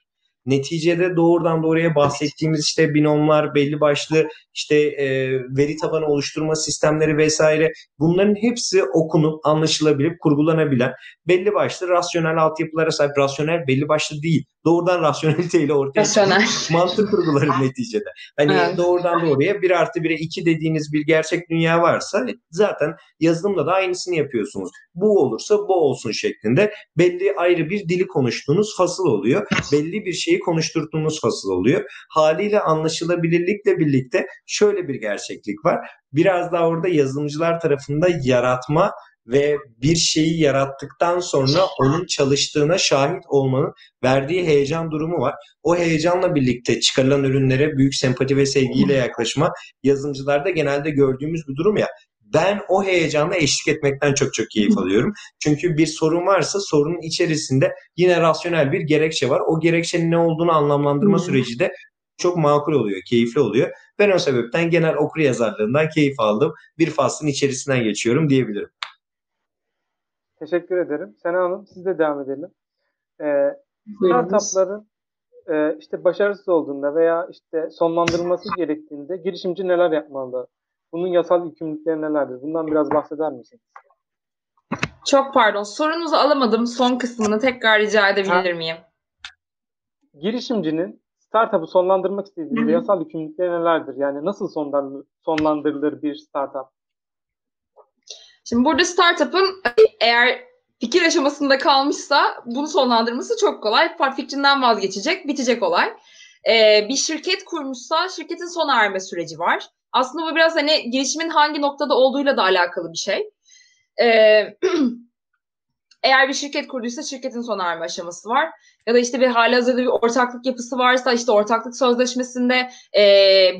neticede doğrudan doğruya bahsettiğimiz işte binomlar, belli başlı işte e, veri tabanı oluşturma sistemleri vesaire bunların hepsi okunup anlaşılabilip kurgulanabilen belli başlı rasyonel altyapılara sahip rasyonel belli başlı değil. Doğrudan rasyoneliteyle ortaya rasyonel. mantık kurguları [LAUGHS] neticede. Hani evet. doğrudan doğruya bir artı 1'e 2 dediğiniz bir gerçek dünya varsa zaten yazılımda da aynısını yapıyorsunuz. Bu olursa bu olsun şeklinde belli ayrı bir dili konuştuğunuz fasıl oluyor. Belli bir şeyi konuşturduğunuz fasıl oluyor. Haliyle anlaşılabilirlikle birlikte şöyle bir gerçeklik var. Biraz daha orada yazılımcılar tarafında yaratma ve bir şeyi yarattıktan sonra onun çalıştığına şahit olmanın verdiği heyecan durumu var. O heyecanla birlikte çıkarılan ürünlere büyük sempati ve sevgiyle yaklaşma yazılımcılarda genelde gördüğümüz bir durum ya. Ben o heyecanla eşlik etmekten çok çok keyif alıyorum. Çünkü bir sorun varsa sorunun içerisinde yine rasyonel bir gerekçe var. O gerekçenin ne olduğunu anlamlandırma süreci de çok makul oluyor, keyifli oluyor. Ben o sebepten genel okur yazarlığından keyif aldım. Bir faslın içerisinden geçiyorum diyebilirim. Teşekkür ederim. Sena Hanım siz de devam edelim. Ee, startupların e, işte başarısız olduğunda veya işte sonlandırılması gerektiğinde girişimci neler yapmalı? Bunun yasal yükümlülükleri nelerdir? Bundan biraz bahseder misiniz? Çok pardon. Sorunuzu alamadım. Son kısmını tekrar rica edebilir miyim? Girişimcinin startup'ı sonlandırmak istediğinde yasal yükümlülükleri nelerdir? Yani nasıl sonlandırılır bir startup? Şimdi burada startup'ın eğer fikir aşamasında kalmışsa bunu sonlandırması çok kolay. Fikrinden vazgeçecek, bitecek olay. Ee, bir şirket kurmuşsa şirketin sona erme süreci var. Aslında bu biraz hani girişimin hangi noktada olduğuyla da alakalı bir şey. Ee, [CLEARS THROAT] eğer bir şirket kurduysa şirketin sona erme aşaması var. Ya da işte bir hali hazırda bir ortaklık yapısı varsa işte ortaklık sözleşmesinde e,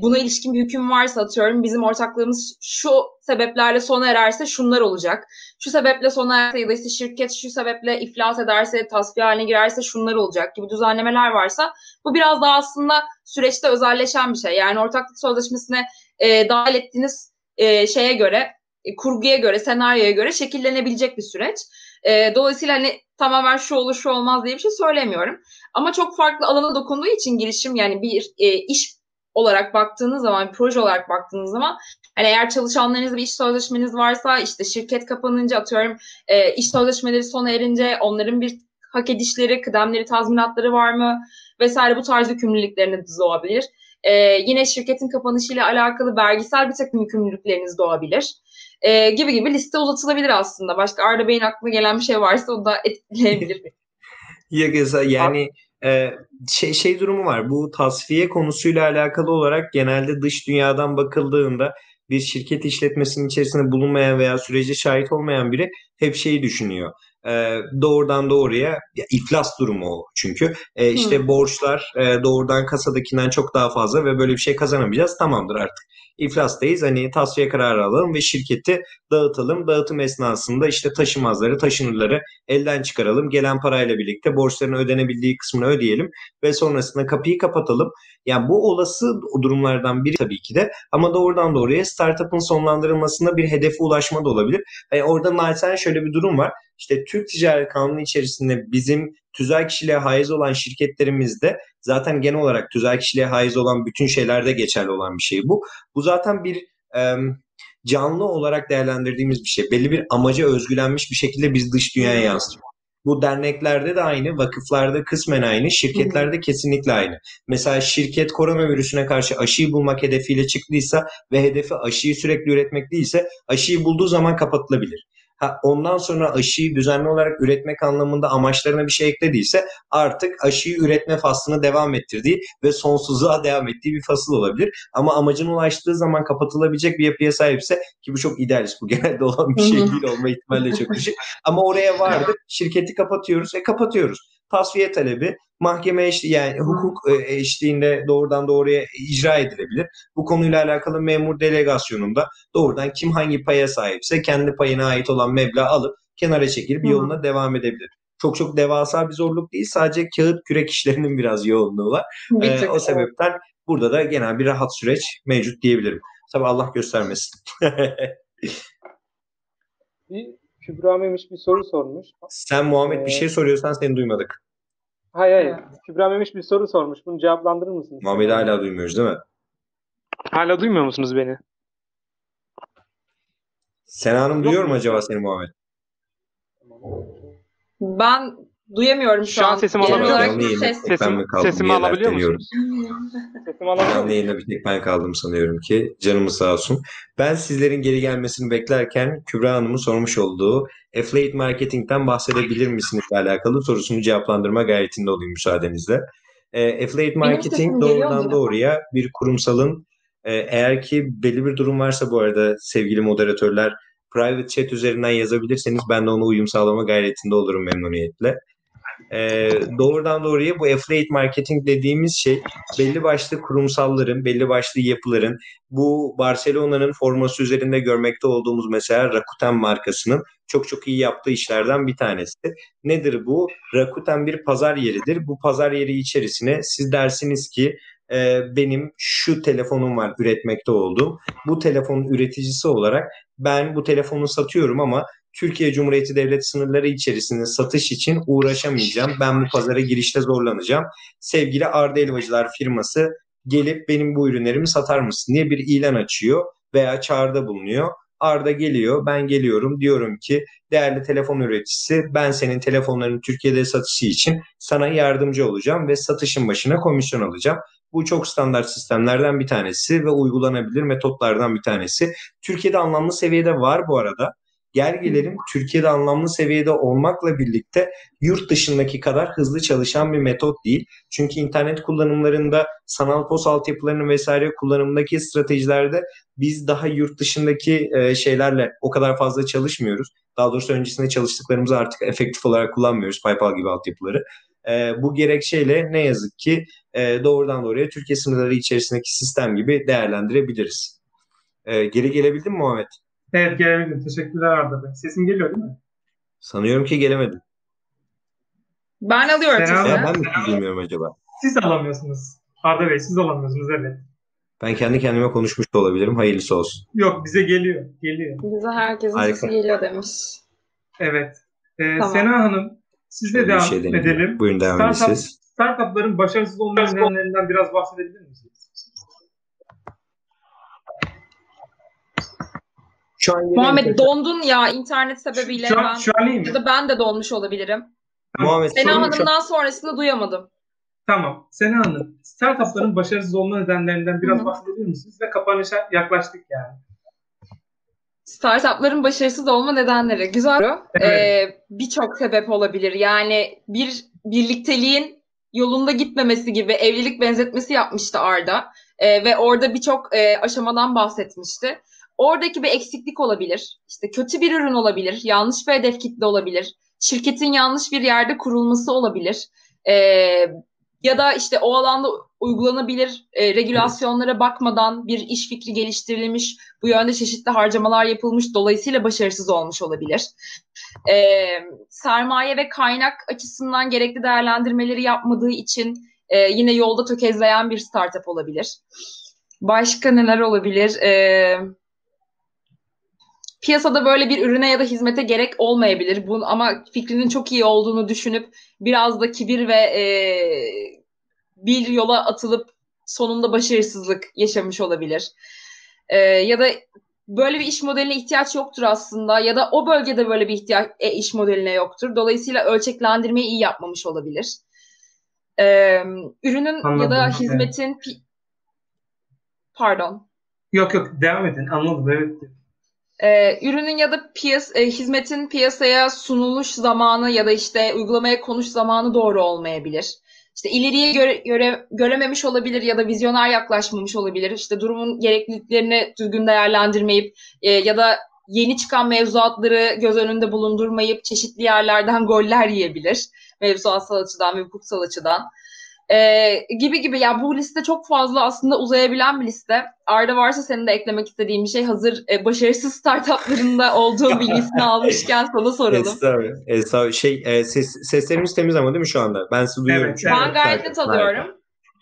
buna ilişkin bir hüküm varsa atıyorum bizim ortaklığımız şu sebeplerle sona ererse şunlar olacak. Şu sebeple sona ererse ya da işte şirket şu sebeple iflas ederse tasfiye haline girerse şunlar olacak gibi düzenlemeler varsa bu biraz daha aslında süreçte özelleşen bir şey. Yani ortaklık sözleşmesine e, dahil ettiğiniz e, şeye göre e, kurguya göre, senaryoya göre şekillenebilecek bir süreç. E, dolayısıyla hani tamamen şu olur şu olmaz diye bir şey söylemiyorum. Ama çok farklı alana dokunduğu için girişim yani bir e, iş olarak baktığınız zaman, proje olarak baktığınız zaman hani eğer çalışanlarınızla bir iş sözleşmeniz varsa işte şirket kapanınca atıyorum e, iş sözleşmeleri sona erince onların bir hak edişleri, kıdemleri, tazminatları var mı vesaire bu tarz yükümlülükleriniz doğabilir. E, yine şirketin kapanışıyla alakalı vergisel bir takım yükümlülükleriniz doğabilir e, gibi gibi liste uzatılabilir aslında. Başka Arda Bey'in aklına gelen bir şey varsa o da etkileyebilir. [LAUGHS] yani e, şey, şey durumu var. Bu tasfiye konusuyla alakalı olarak genelde dış dünyadan bakıldığında bir şirket işletmesinin içerisinde bulunmayan veya sürece şahit olmayan biri hep şeyi düşünüyor. E, doğrudan doğruya ya, iflas durumu o çünkü. E, işte hmm. borçlar e, doğrudan kasadakinden çok daha fazla ve böyle bir şey kazanamayacağız. Tamamdır artık iflastayız. Hani tasfiye kararı alalım ve şirketi dağıtalım. Dağıtım esnasında işte taşımazları, taşınırları elden çıkaralım. Gelen parayla birlikte borçların ödenebildiği kısmını ödeyelim ve sonrasında kapıyı kapatalım. Yani bu olası durumlardan biri tabii ki de ama doğrudan doğruya startup'ın sonlandırılmasında bir hedefe ulaşma da olabilir. Yani orada naçizane şöyle bir durum var. İşte Türk Ticaret Kanunu içerisinde bizim tüzel kişiliğe haiz olan şirketlerimizde zaten genel olarak tüzel kişiliğe haiz olan bütün şeylerde geçerli olan bir şey bu. Bu zaten bir e, canlı olarak değerlendirdiğimiz bir şey. Belli bir amaca özgülenmiş bir şekilde biz dış dünyaya yansıtıyoruz. Bu derneklerde de aynı, vakıflarda kısmen aynı, şirketlerde kesinlikle aynı. Mesela şirket koronavirüsüne karşı aşıyı bulmak hedefiyle çıktıysa ve hedefi aşıyı sürekli üretmek değilse aşıyı bulduğu zaman kapatılabilir. Ha, ondan sonra aşıyı düzenli olarak üretmek anlamında amaçlarına bir şey eklediyse artık aşıyı üretme faslını devam ettirdiği ve sonsuzluğa devam ettiği bir fasıl olabilir. Ama amacına ulaştığı zaman kapatılabilecek bir yapıya sahipse ki bu çok idealist bu [LAUGHS] genelde olan bir şey değil olma ihtimali çok düşük. Ama oraya [LAUGHS] vardık şirketi kapatıyoruz ve kapatıyoruz tasfiye talebi mahkeme eşli yani hukuk e, eşliğinde doğrudan doğruya icra edilebilir. Bu konuyla alakalı memur delegasyonunda doğrudan kim hangi paya sahipse kendi payına ait olan meblağ alıp kenara çekilip yoluna devam edebilir. Çok çok devasa bir zorluk değil. Sadece kağıt kürek işlerinin [LAUGHS] biraz yoğunluğu var. Ee, o sebepten burada da genel bir rahat süreç mevcut diyebilirim. Tabii Allah göstermesin. [LAUGHS] Kübra Memiş bir soru sormuş. Sen Muhammed ee, bir şey soruyorsan seni duymadık. Hayır hayır. Kübra Memiş bir soru sormuş. Bunu cevaplandırır mısınız? Muhammed'i hala duymuyoruz değil mi? Hala duymuyor musunuz beni? Sena Hanım duyuyor mu acaba seni Muhammed? Ben duyamıyorum şu, şu an. an sesimi alabiliyor musunuz? Ses. Sesim, sesimi alabiliyor musunuz? sesimi alabiliyor musunuz? yayında bir tek ben kaldım sanıyorum ki. Canımız sağ olsun. Ben sizlerin geri gelmesini beklerken Kübra Hanım'ın sormuş olduğu affiliate marketing'den bahsedebilir misiniz alakalı sorusunu cevaplandırma gayretinde olayım müsaadenizle. E, affiliate marketing doğrudan doğruya bir kurumsalın e, eğer ki belli bir durum varsa bu arada sevgili moderatörler private chat üzerinden yazabilirseniz ben de ona uyum sağlama gayretinde olurum memnuniyetle. Ee, doğrudan doğruya bu affiliate marketing dediğimiz şey belli başlı kurumsalların, belli başlı yapıların bu Barcelona'nın forması üzerinde görmekte olduğumuz mesela Rakuten markasının çok çok iyi yaptığı işlerden bir tanesi. Nedir bu? Rakuten bir pazar yeridir. Bu pazar yeri içerisine siz dersiniz ki e, benim şu telefonum var üretmekte olduğum. Bu telefonun üreticisi olarak ben bu telefonu satıyorum ama Türkiye Cumhuriyeti Devlet sınırları içerisinde satış için uğraşamayacağım. Ben bu pazara girişte zorlanacağım. Sevgili Arda Elvacılar firması gelip benim bu ürünlerimi satar mısın diye bir ilan açıyor veya çağrıda bulunuyor. Arda geliyor, ben geliyorum. Diyorum ki değerli telefon üreticisi ben senin telefonların Türkiye'de satışı için sana yardımcı olacağım ve satışın başına komisyon alacağım. Bu çok standart sistemlerden bir tanesi ve uygulanabilir metotlardan bir tanesi. Türkiye'de anlamlı seviyede var bu arada. Gergilerin Türkiye'de anlamlı seviyede olmakla birlikte yurt dışındaki kadar hızlı çalışan bir metot değil. Çünkü internet kullanımlarında sanal pos altyapılarının vesaire kullanımındaki stratejilerde biz daha yurt dışındaki e, şeylerle o kadar fazla çalışmıyoruz. Daha doğrusu öncesinde çalıştıklarımızı artık efektif olarak kullanmıyoruz PayPal gibi altyapıları. E, bu gerekçeyle ne yazık ki e, doğrudan doğruya Türkiye sınırları içerisindeki sistem gibi değerlendirebiliriz. E, geri gelebildin mi Muhammed? Evet gelebildim. Teşekkürler Arda Bey. Sesim geliyor değil mi? Sanıyorum ki gelemedim. Ben alıyorum Ya ben mi duymuyorum acaba? Siz alamıyorsunuz. Arda Bey siz alamıyorsunuz evet. Ben kendi kendime konuşmuş da olabilirim. Hayırlısı olsun. Yok bize geliyor. Geliyor. Bize herkesin Harika. sesi geliyor demiş. Evet. Ee, tamam. Sena Hanım sizle devam şey edelim. Buyurun devam edin Startup, siz. Startupların başarısız olma nedenlerinden biraz bahsedebilir misiniz? Şu an Muhammed dondun ya internet sebebiyle. Şu, an, ben, şu an iyi mi? Ya da ben de donmuş olabilirim. Muhammed, Sena Hanım'dan şu... sonrasını duyamadım. Tamam. Sena Hanım, startupların başarısız olma nedenlerinden biraz Hı-hı. bahsedebilir misiniz? Ve kapanışa yaklaştık yani. Startupların başarısız olma nedenleri. Güzel. Evet. Ee, Birçok sebep olabilir. Yani bir birlikteliğin yolunda gitmemesi gibi evlilik benzetmesi yapmıştı Arda. Ee, ve orada birçok e, aşamadan bahsetmişti. Oradaki bir eksiklik olabilir. İşte kötü bir ürün olabilir. Yanlış bir hedef kitle olabilir. şirketin yanlış bir yerde kurulması olabilir. E, ya da işte o alanda uygulanabilir e, regülasyonlara bakmadan bir iş fikri geliştirilmiş, bu yönde çeşitli harcamalar yapılmış, dolayısıyla başarısız olmuş olabilir. E, sermaye ve kaynak açısından gerekli değerlendirmeleri yapmadığı için e, yine yolda tökezleyen bir startup olabilir. Başka neler olabilir? E, piyasada böyle bir ürüne ya da hizmete gerek olmayabilir. Bunu, ama fikrinin çok iyi olduğunu düşünüp biraz da kibir ve e, bir yola atılıp sonunda başarısızlık yaşamış olabilir. E, ya da böyle bir iş modeline ihtiyaç yoktur aslında ya da o bölgede böyle bir ihtiyaç e, iş modeline yoktur. Dolayısıyla ölçeklendirmeyi iyi yapmamış olabilir. E, ürünün Anladım. ya da hizmetin evet. pardon. Yok yok devam edin anladım evet. Ee, ürünün ya da piyas e, hizmetin piyasaya sunuluş zamanı ya da işte uygulamaya konuş zamanı doğru olmayabilir işte ileriye göre, göre görememiş olabilir ya da vizyoner yaklaşmamış olabilir. İşte durumun gerekliliklerini düzgün değerlendirmeyip e, ya da yeni çıkan mevzuatları göz önünde bulundurmayıp çeşitli yerlerden goller yiyebilir. Mevzuatsal açıdan ve hukuksal açıdan. Ee, gibi gibi ya bu liste çok fazla aslında uzayabilen bir liste. Arda varsa senin de eklemek istediğin bir şey hazır e, başarısız startuplarında olduğu bilgisini [LAUGHS] almışken sana soralım. Estağfurullah. Estağfurullah. Şey, e, ses, seslerimiz temiz ama değil mi şu anda? Ben sizi duyuyorum. Evet. Ben gayet net alıyorum.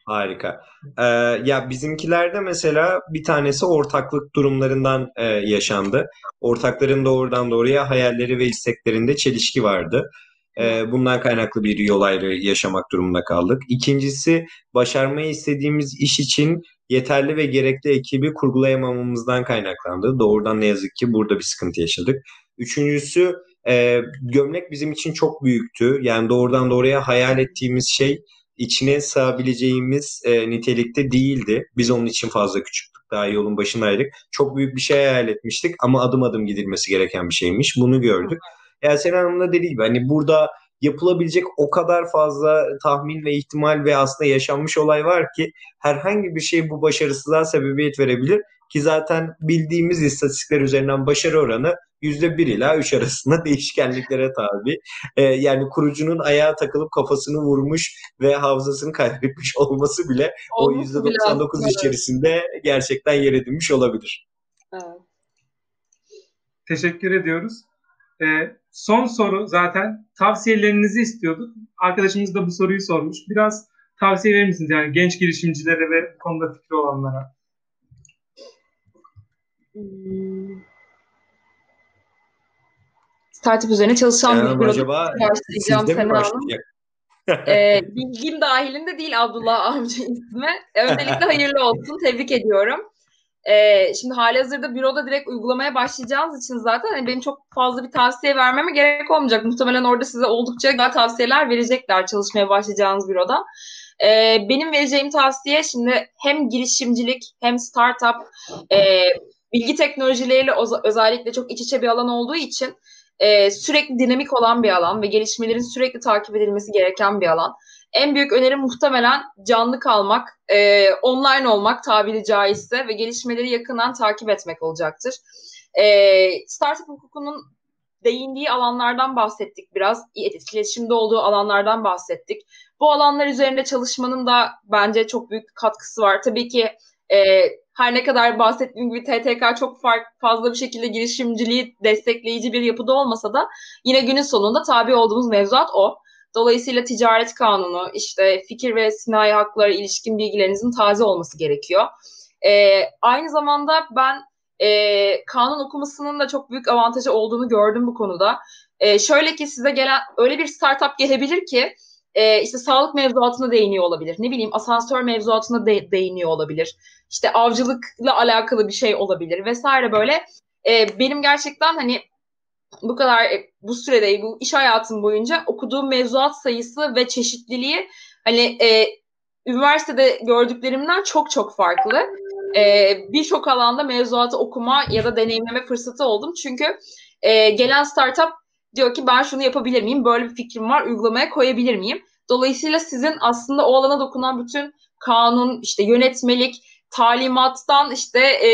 Harika. Ee, ya bizimkilerde mesela bir tanesi ortaklık durumlarından e, yaşandı. Ortakların doğrudan doğruya hayalleri ve isteklerinde çelişki vardı. E, bundan kaynaklı bir yol ayrı yaşamak durumunda kaldık. İkincisi başarmayı istediğimiz iş için yeterli ve gerekli ekibi kurgulayamamamızdan kaynaklandı. Doğrudan ne yazık ki burada bir sıkıntı yaşadık. Üçüncüsü e, gömlek bizim için çok büyüktü. Yani doğrudan doğruya hayal ettiğimiz şey içine sığabileceğimiz e, nitelikte değildi. Biz onun için fazla küçüktük. Daha yolun başındaydık. Çok büyük bir şey hayal etmiştik ama adım adım gidilmesi gereken bir şeymiş. Bunu gördük. Yasemin Hanım da dediği gibi hani burada yapılabilecek o kadar fazla tahmin ve ihtimal ve aslında yaşanmış olay var ki herhangi bir şey bu başarısızlığa sebebiyet verebilir ki zaten bildiğimiz istatistikler üzerinden başarı oranı %1 ila 3 arasında [LAUGHS] değişkenliklere tabi. Ee, yani kurucunun ayağa takılıp kafasını vurmuş ve hafızasını kaybetmiş [LAUGHS] olması bile Olması o %99 bile içerisinde gerçekten yer edinmiş olabilir. Evet. Teşekkür ediyoruz. Ee, son soru zaten tavsiyelerinizi istiyorduk. Arkadaşımız da bu soruyu sormuş. Biraz tavsiye verir misiniz yani genç girişimcilere ve bu konuda fikri olanlara? Hmm. Startup üzerine çalışan yani bir acaba ee, bilgim dahilinde değil Abdullah [LAUGHS] amca ismi. Öncelikle hayırlı olsun. Tebrik ediyorum. Ee, şimdi hali hazırda büroda direkt uygulamaya başlayacağınız için zaten hani benim çok fazla bir tavsiye vermeme gerek olmayacak. Muhtemelen orada size oldukça güzel tavsiyeler verecekler çalışmaya başlayacağınız büroda. Ee, benim vereceğim tavsiye şimdi hem girişimcilik hem startup e, bilgi teknolojileriyle özellikle çok iç içe bir alan olduğu için e, sürekli dinamik olan bir alan ve gelişmelerin sürekli takip edilmesi gereken bir alan. En büyük öneri muhtemelen canlı kalmak, e, online olmak tabiri caizse ve gelişmeleri yakından takip etmek olacaktır. E, startup hukukunun değindiği alanlardan bahsettik biraz. Etkileşimde olduğu alanlardan bahsettik. Bu alanlar üzerinde çalışmanın da bence çok büyük katkısı var. Tabii ki e, her ne kadar bahsettiğim gibi TTK çok fark, fazla bir şekilde girişimciliği destekleyici bir yapıda olmasa da yine günün sonunda tabi olduğumuz mevzuat o. Dolayısıyla ticaret kanunu, işte fikir ve sinayi hakları ilişkin bilgilerinizin taze olması gerekiyor. Ee, aynı zamanda ben e, kanun okumasının da çok büyük avantajı olduğunu gördüm bu konuda. E, şöyle ki size gelen öyle bir startup gelebilir ki e, işte sağlık mevzuatına değiniyor olabilir. Ne bileyim asansör mevzuatına de, değiniyor olabilir. İşte avcılıkla alakalı bir şey olabilir vesaire böyle. E, benim gerçekten hani bu kadar e, bu sürede bu iş hayatım boyunca okuduğum mevzuat sayısı ve çeşitliliği hani e, üniversitede gördüklerimden çok çok farklı. E, Birçok alanda mevzuatı okuma ya da deneyimleme fırsatı oldum. Çünkü e, gelen startup diyor ki ben şunu yapabilir miyim? Böyle bir fikrim var. Uygulamaya koyabilir miyim? Dolayısıyla sizin aslında o alana dokunan bütün kanun, işte yönetmelik, talimattan işte e,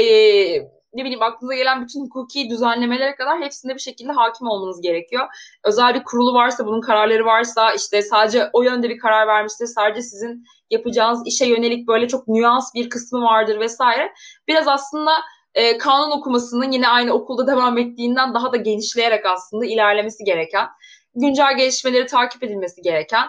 ne bileyim aklınıza gelen bütün hukuki düzenlemelere kadar hepsinde bir şekilde hakim olmanız gerekiyor. Özel bir kurulu varsa, bunun kararları varsa, işte sadece o yönde bir karar vermiştir, sadece sizin yapacağınız işe yönelik böyle çok nüans bir kısmı vardır vesaire. Biraz aslında e, kanun okumasının yine aynı okulda devam ettiğinden daha da genişleyerek aslında ilerlemesi gereken, güncel gelişmeleri takip edilmesi gereken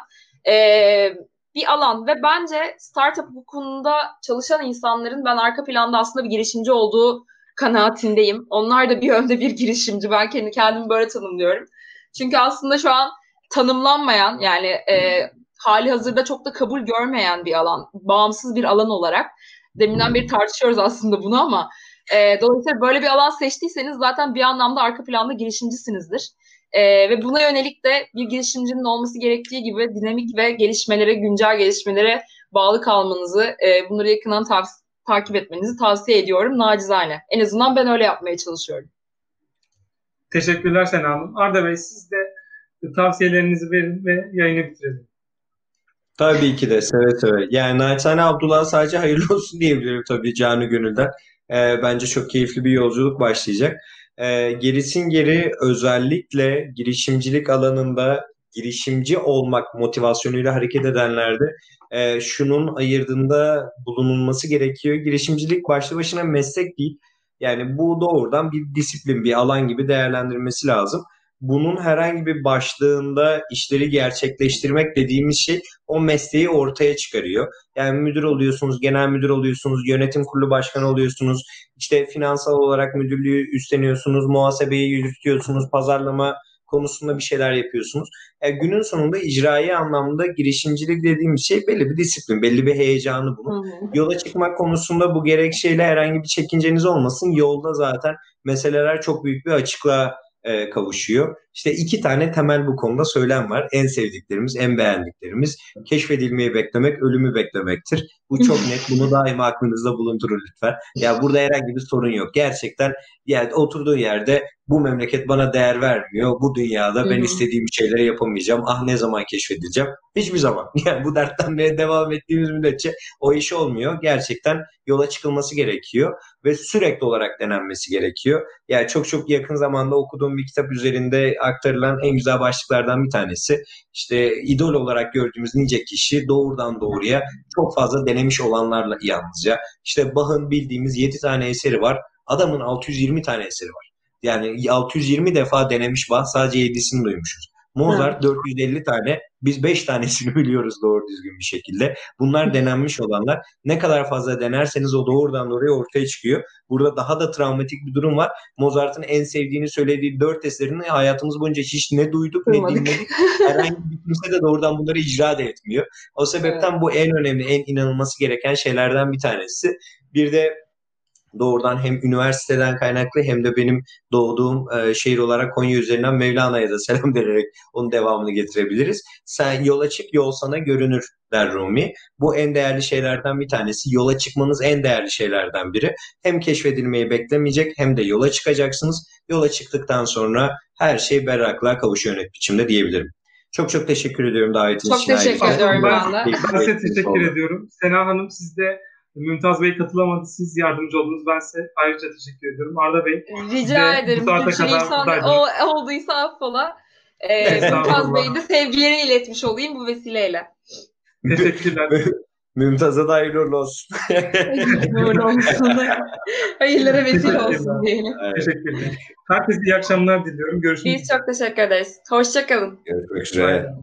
e, bir alan ve bence startup hukukunda çalışan insanların ben arka planda aslında bir girişimci olduğu kanaatindeyim. Onlar da bir yönde bir girişimci. Ben kendi kendimi böyle tanımlıyorum. Çünkü aslında şu an tanımlanmayan yani e, hali hazırda çok da kabul görmeyen bir alan, bağımsız bir alan olarak. Deminden beri tartışıyoruz aslında bunu ama e, dolayısıyla böyle bir alan seçtiyseniz zaten bir anlamda arka planda girişimcisinizdir. E, ve buna yönelik de bir girişimcinin olması gerektiği gibi dinamik ve gelişmelere, güncel gelişmelere bağlı kalmanızı, e, bunları yakından tavsiye takip etmenizi tavsiye ediyorum nacizane. En azından ben öyle yapmaya çalışıyorum. Teşekkürler Sena Hanım. Arda Bey siz de tavsiyelerinizi verin ve yayını bitirelim. Tabii ki de seve seve. Yani naçizane Abdullah sadece hayırlı [LAUGHS] olsun diyebilirim tabii canı gönülden. Ee, bence çok keyifli bir yolculuk başlayacak. Ee, gerisin geri özellikle girişimcilik alanında girişimci olmak motivasyonuyla hareket edenlerde e, şunun ayırdığında bulunulması gerekiyor. Girişimcilik başlı başına meslek değil. Yani bu doğrudan bir disiplin, bir alan gibi değerlendirmesi lazım. Bunun herhangi bir başlığında işleri gerçekleştirmek dediğimiz şey o mesleği ortaya çıkarıyor. Yani müdür oluyorsunuz, genel müdür oluyorsunuz, yönetim kurulu başkanı oluyorsunuz, işte finansal olarak müdürlüğü üstleniyorsunuz, muhasebeyi yürütüyorsunuz, pazarlama konusunda bir şeyler yapıyorsunuz. Yani e, günün sonunda icraî anlamda girişimcilik dediğimiz şey belli bir disiplin, belli bir heyecanı bunun. Hı hı. Yola çıkmak konusunda bu gerekçeyle herhangi bir çekinceniz olmasın. Yolda zaten meseleler çok büyük bir açıklığa e, kavuşuyor. İşte iki tane temel bu konuda söylem var. En sevdiklerimiz, en beğendiklerimiz. Keşfedilmeyi beklemek, ölümü beklemektir. Bu çok net. Bunu daima aklınızda bulundurun lütfen. Ya burada herhangi bir sorun yok. Gerçekten yani oturduğu yerde bu memleket bana değer vermiyor. Bu dünyada ben istediğim şeyleri yapamayacağım. Ah ne zaman keşfedeceğim? Hiçbir zaman. [LAUGHS] Yani bu dertten beri devam ettiğimiz müddetçe o iş olmuyor. Gerçekten yola çıkılması gerekiyor ve sürekli olarak denenmesi gerekiyor. Yani çok çok yakın zamanda okuduğum bir kitap üzerinde aktarılan en güzel başlıklardan bir tanesi. İşte idol olarak gördüğümüz nice kişi doğrudan doğruya çok fazla denemiş olanlarla yalnızca. İşte Bach'ın bildiğimiz 7 tane eseri var. Adamın 620 tane eseri var. Yani 620 defa denemiş Bach sadece 7'sini duymuşuz. Mozart evet. 450 tane, biz 5 tanesini [LAUGHS] biliyoruz doğru düzgün bir şekilde. Bunlar denenmiş olanlar. Ne kadar fazla denerseniz o doğrudan doğruya ortaya çıkıyor. Burada daha da travmatik bir durum var. Mozart'ın en sevdiğini söylediği dört eserini hayatımız boyunca hiç ne duyduk ne dinledik. Herhangi bir kimse de doğrudan bunları icra da etmiyor. O sebepten evet. bu en önemli, en inanılması gereken şeylerden bir tanesi. Bir de doğrudan hem üniversiteden kaynaklı hem de benim doğduğum e, şehir olarak Konya üzerinden Mevlana'ya da selam [LAUGHS] vererek onun devamını getirebiliriz. Sen yola çık yol sana görünür der Rumi. Bu en değerli şeylerden bir tanesi. Yola çıkmanız en değerli şeylerden biri. Hem keşfedilmeyi beklemeyecek hem de yola çıkacaksınız. Yola çıktıktan sonra her şey berraklığa kavuşuyor net biçimde diyebilirim. Çok çok teşekkür ediyorum davetiniz için. Çok teşekkür ediyorum ben de. Ben size teşekkür ediyorum. Sena Hanım siz de Mümtaz Bey katılamadı. Siz yardımcı oldunuz. Ben size ayrıca teşekkür ediyorum. Arda Bey. Rica ederim. Bu kadar o, olduysa affola. Ee, Mümtaz Bey'in de sevgilerini iletmiş olayım bu vesileyle. Teşekkürler. [LAUGHS] Mümtaz'a da hayırlı olsun. hayırlı olsun. Hayırlara vesile olsun diyelim. Teşekkürler. Herkese iyi akşamlar diliyorum. Görüşmek üzere. Biz çok teşekkür ederiz. Hoşçakalın. Görüşmek üzere.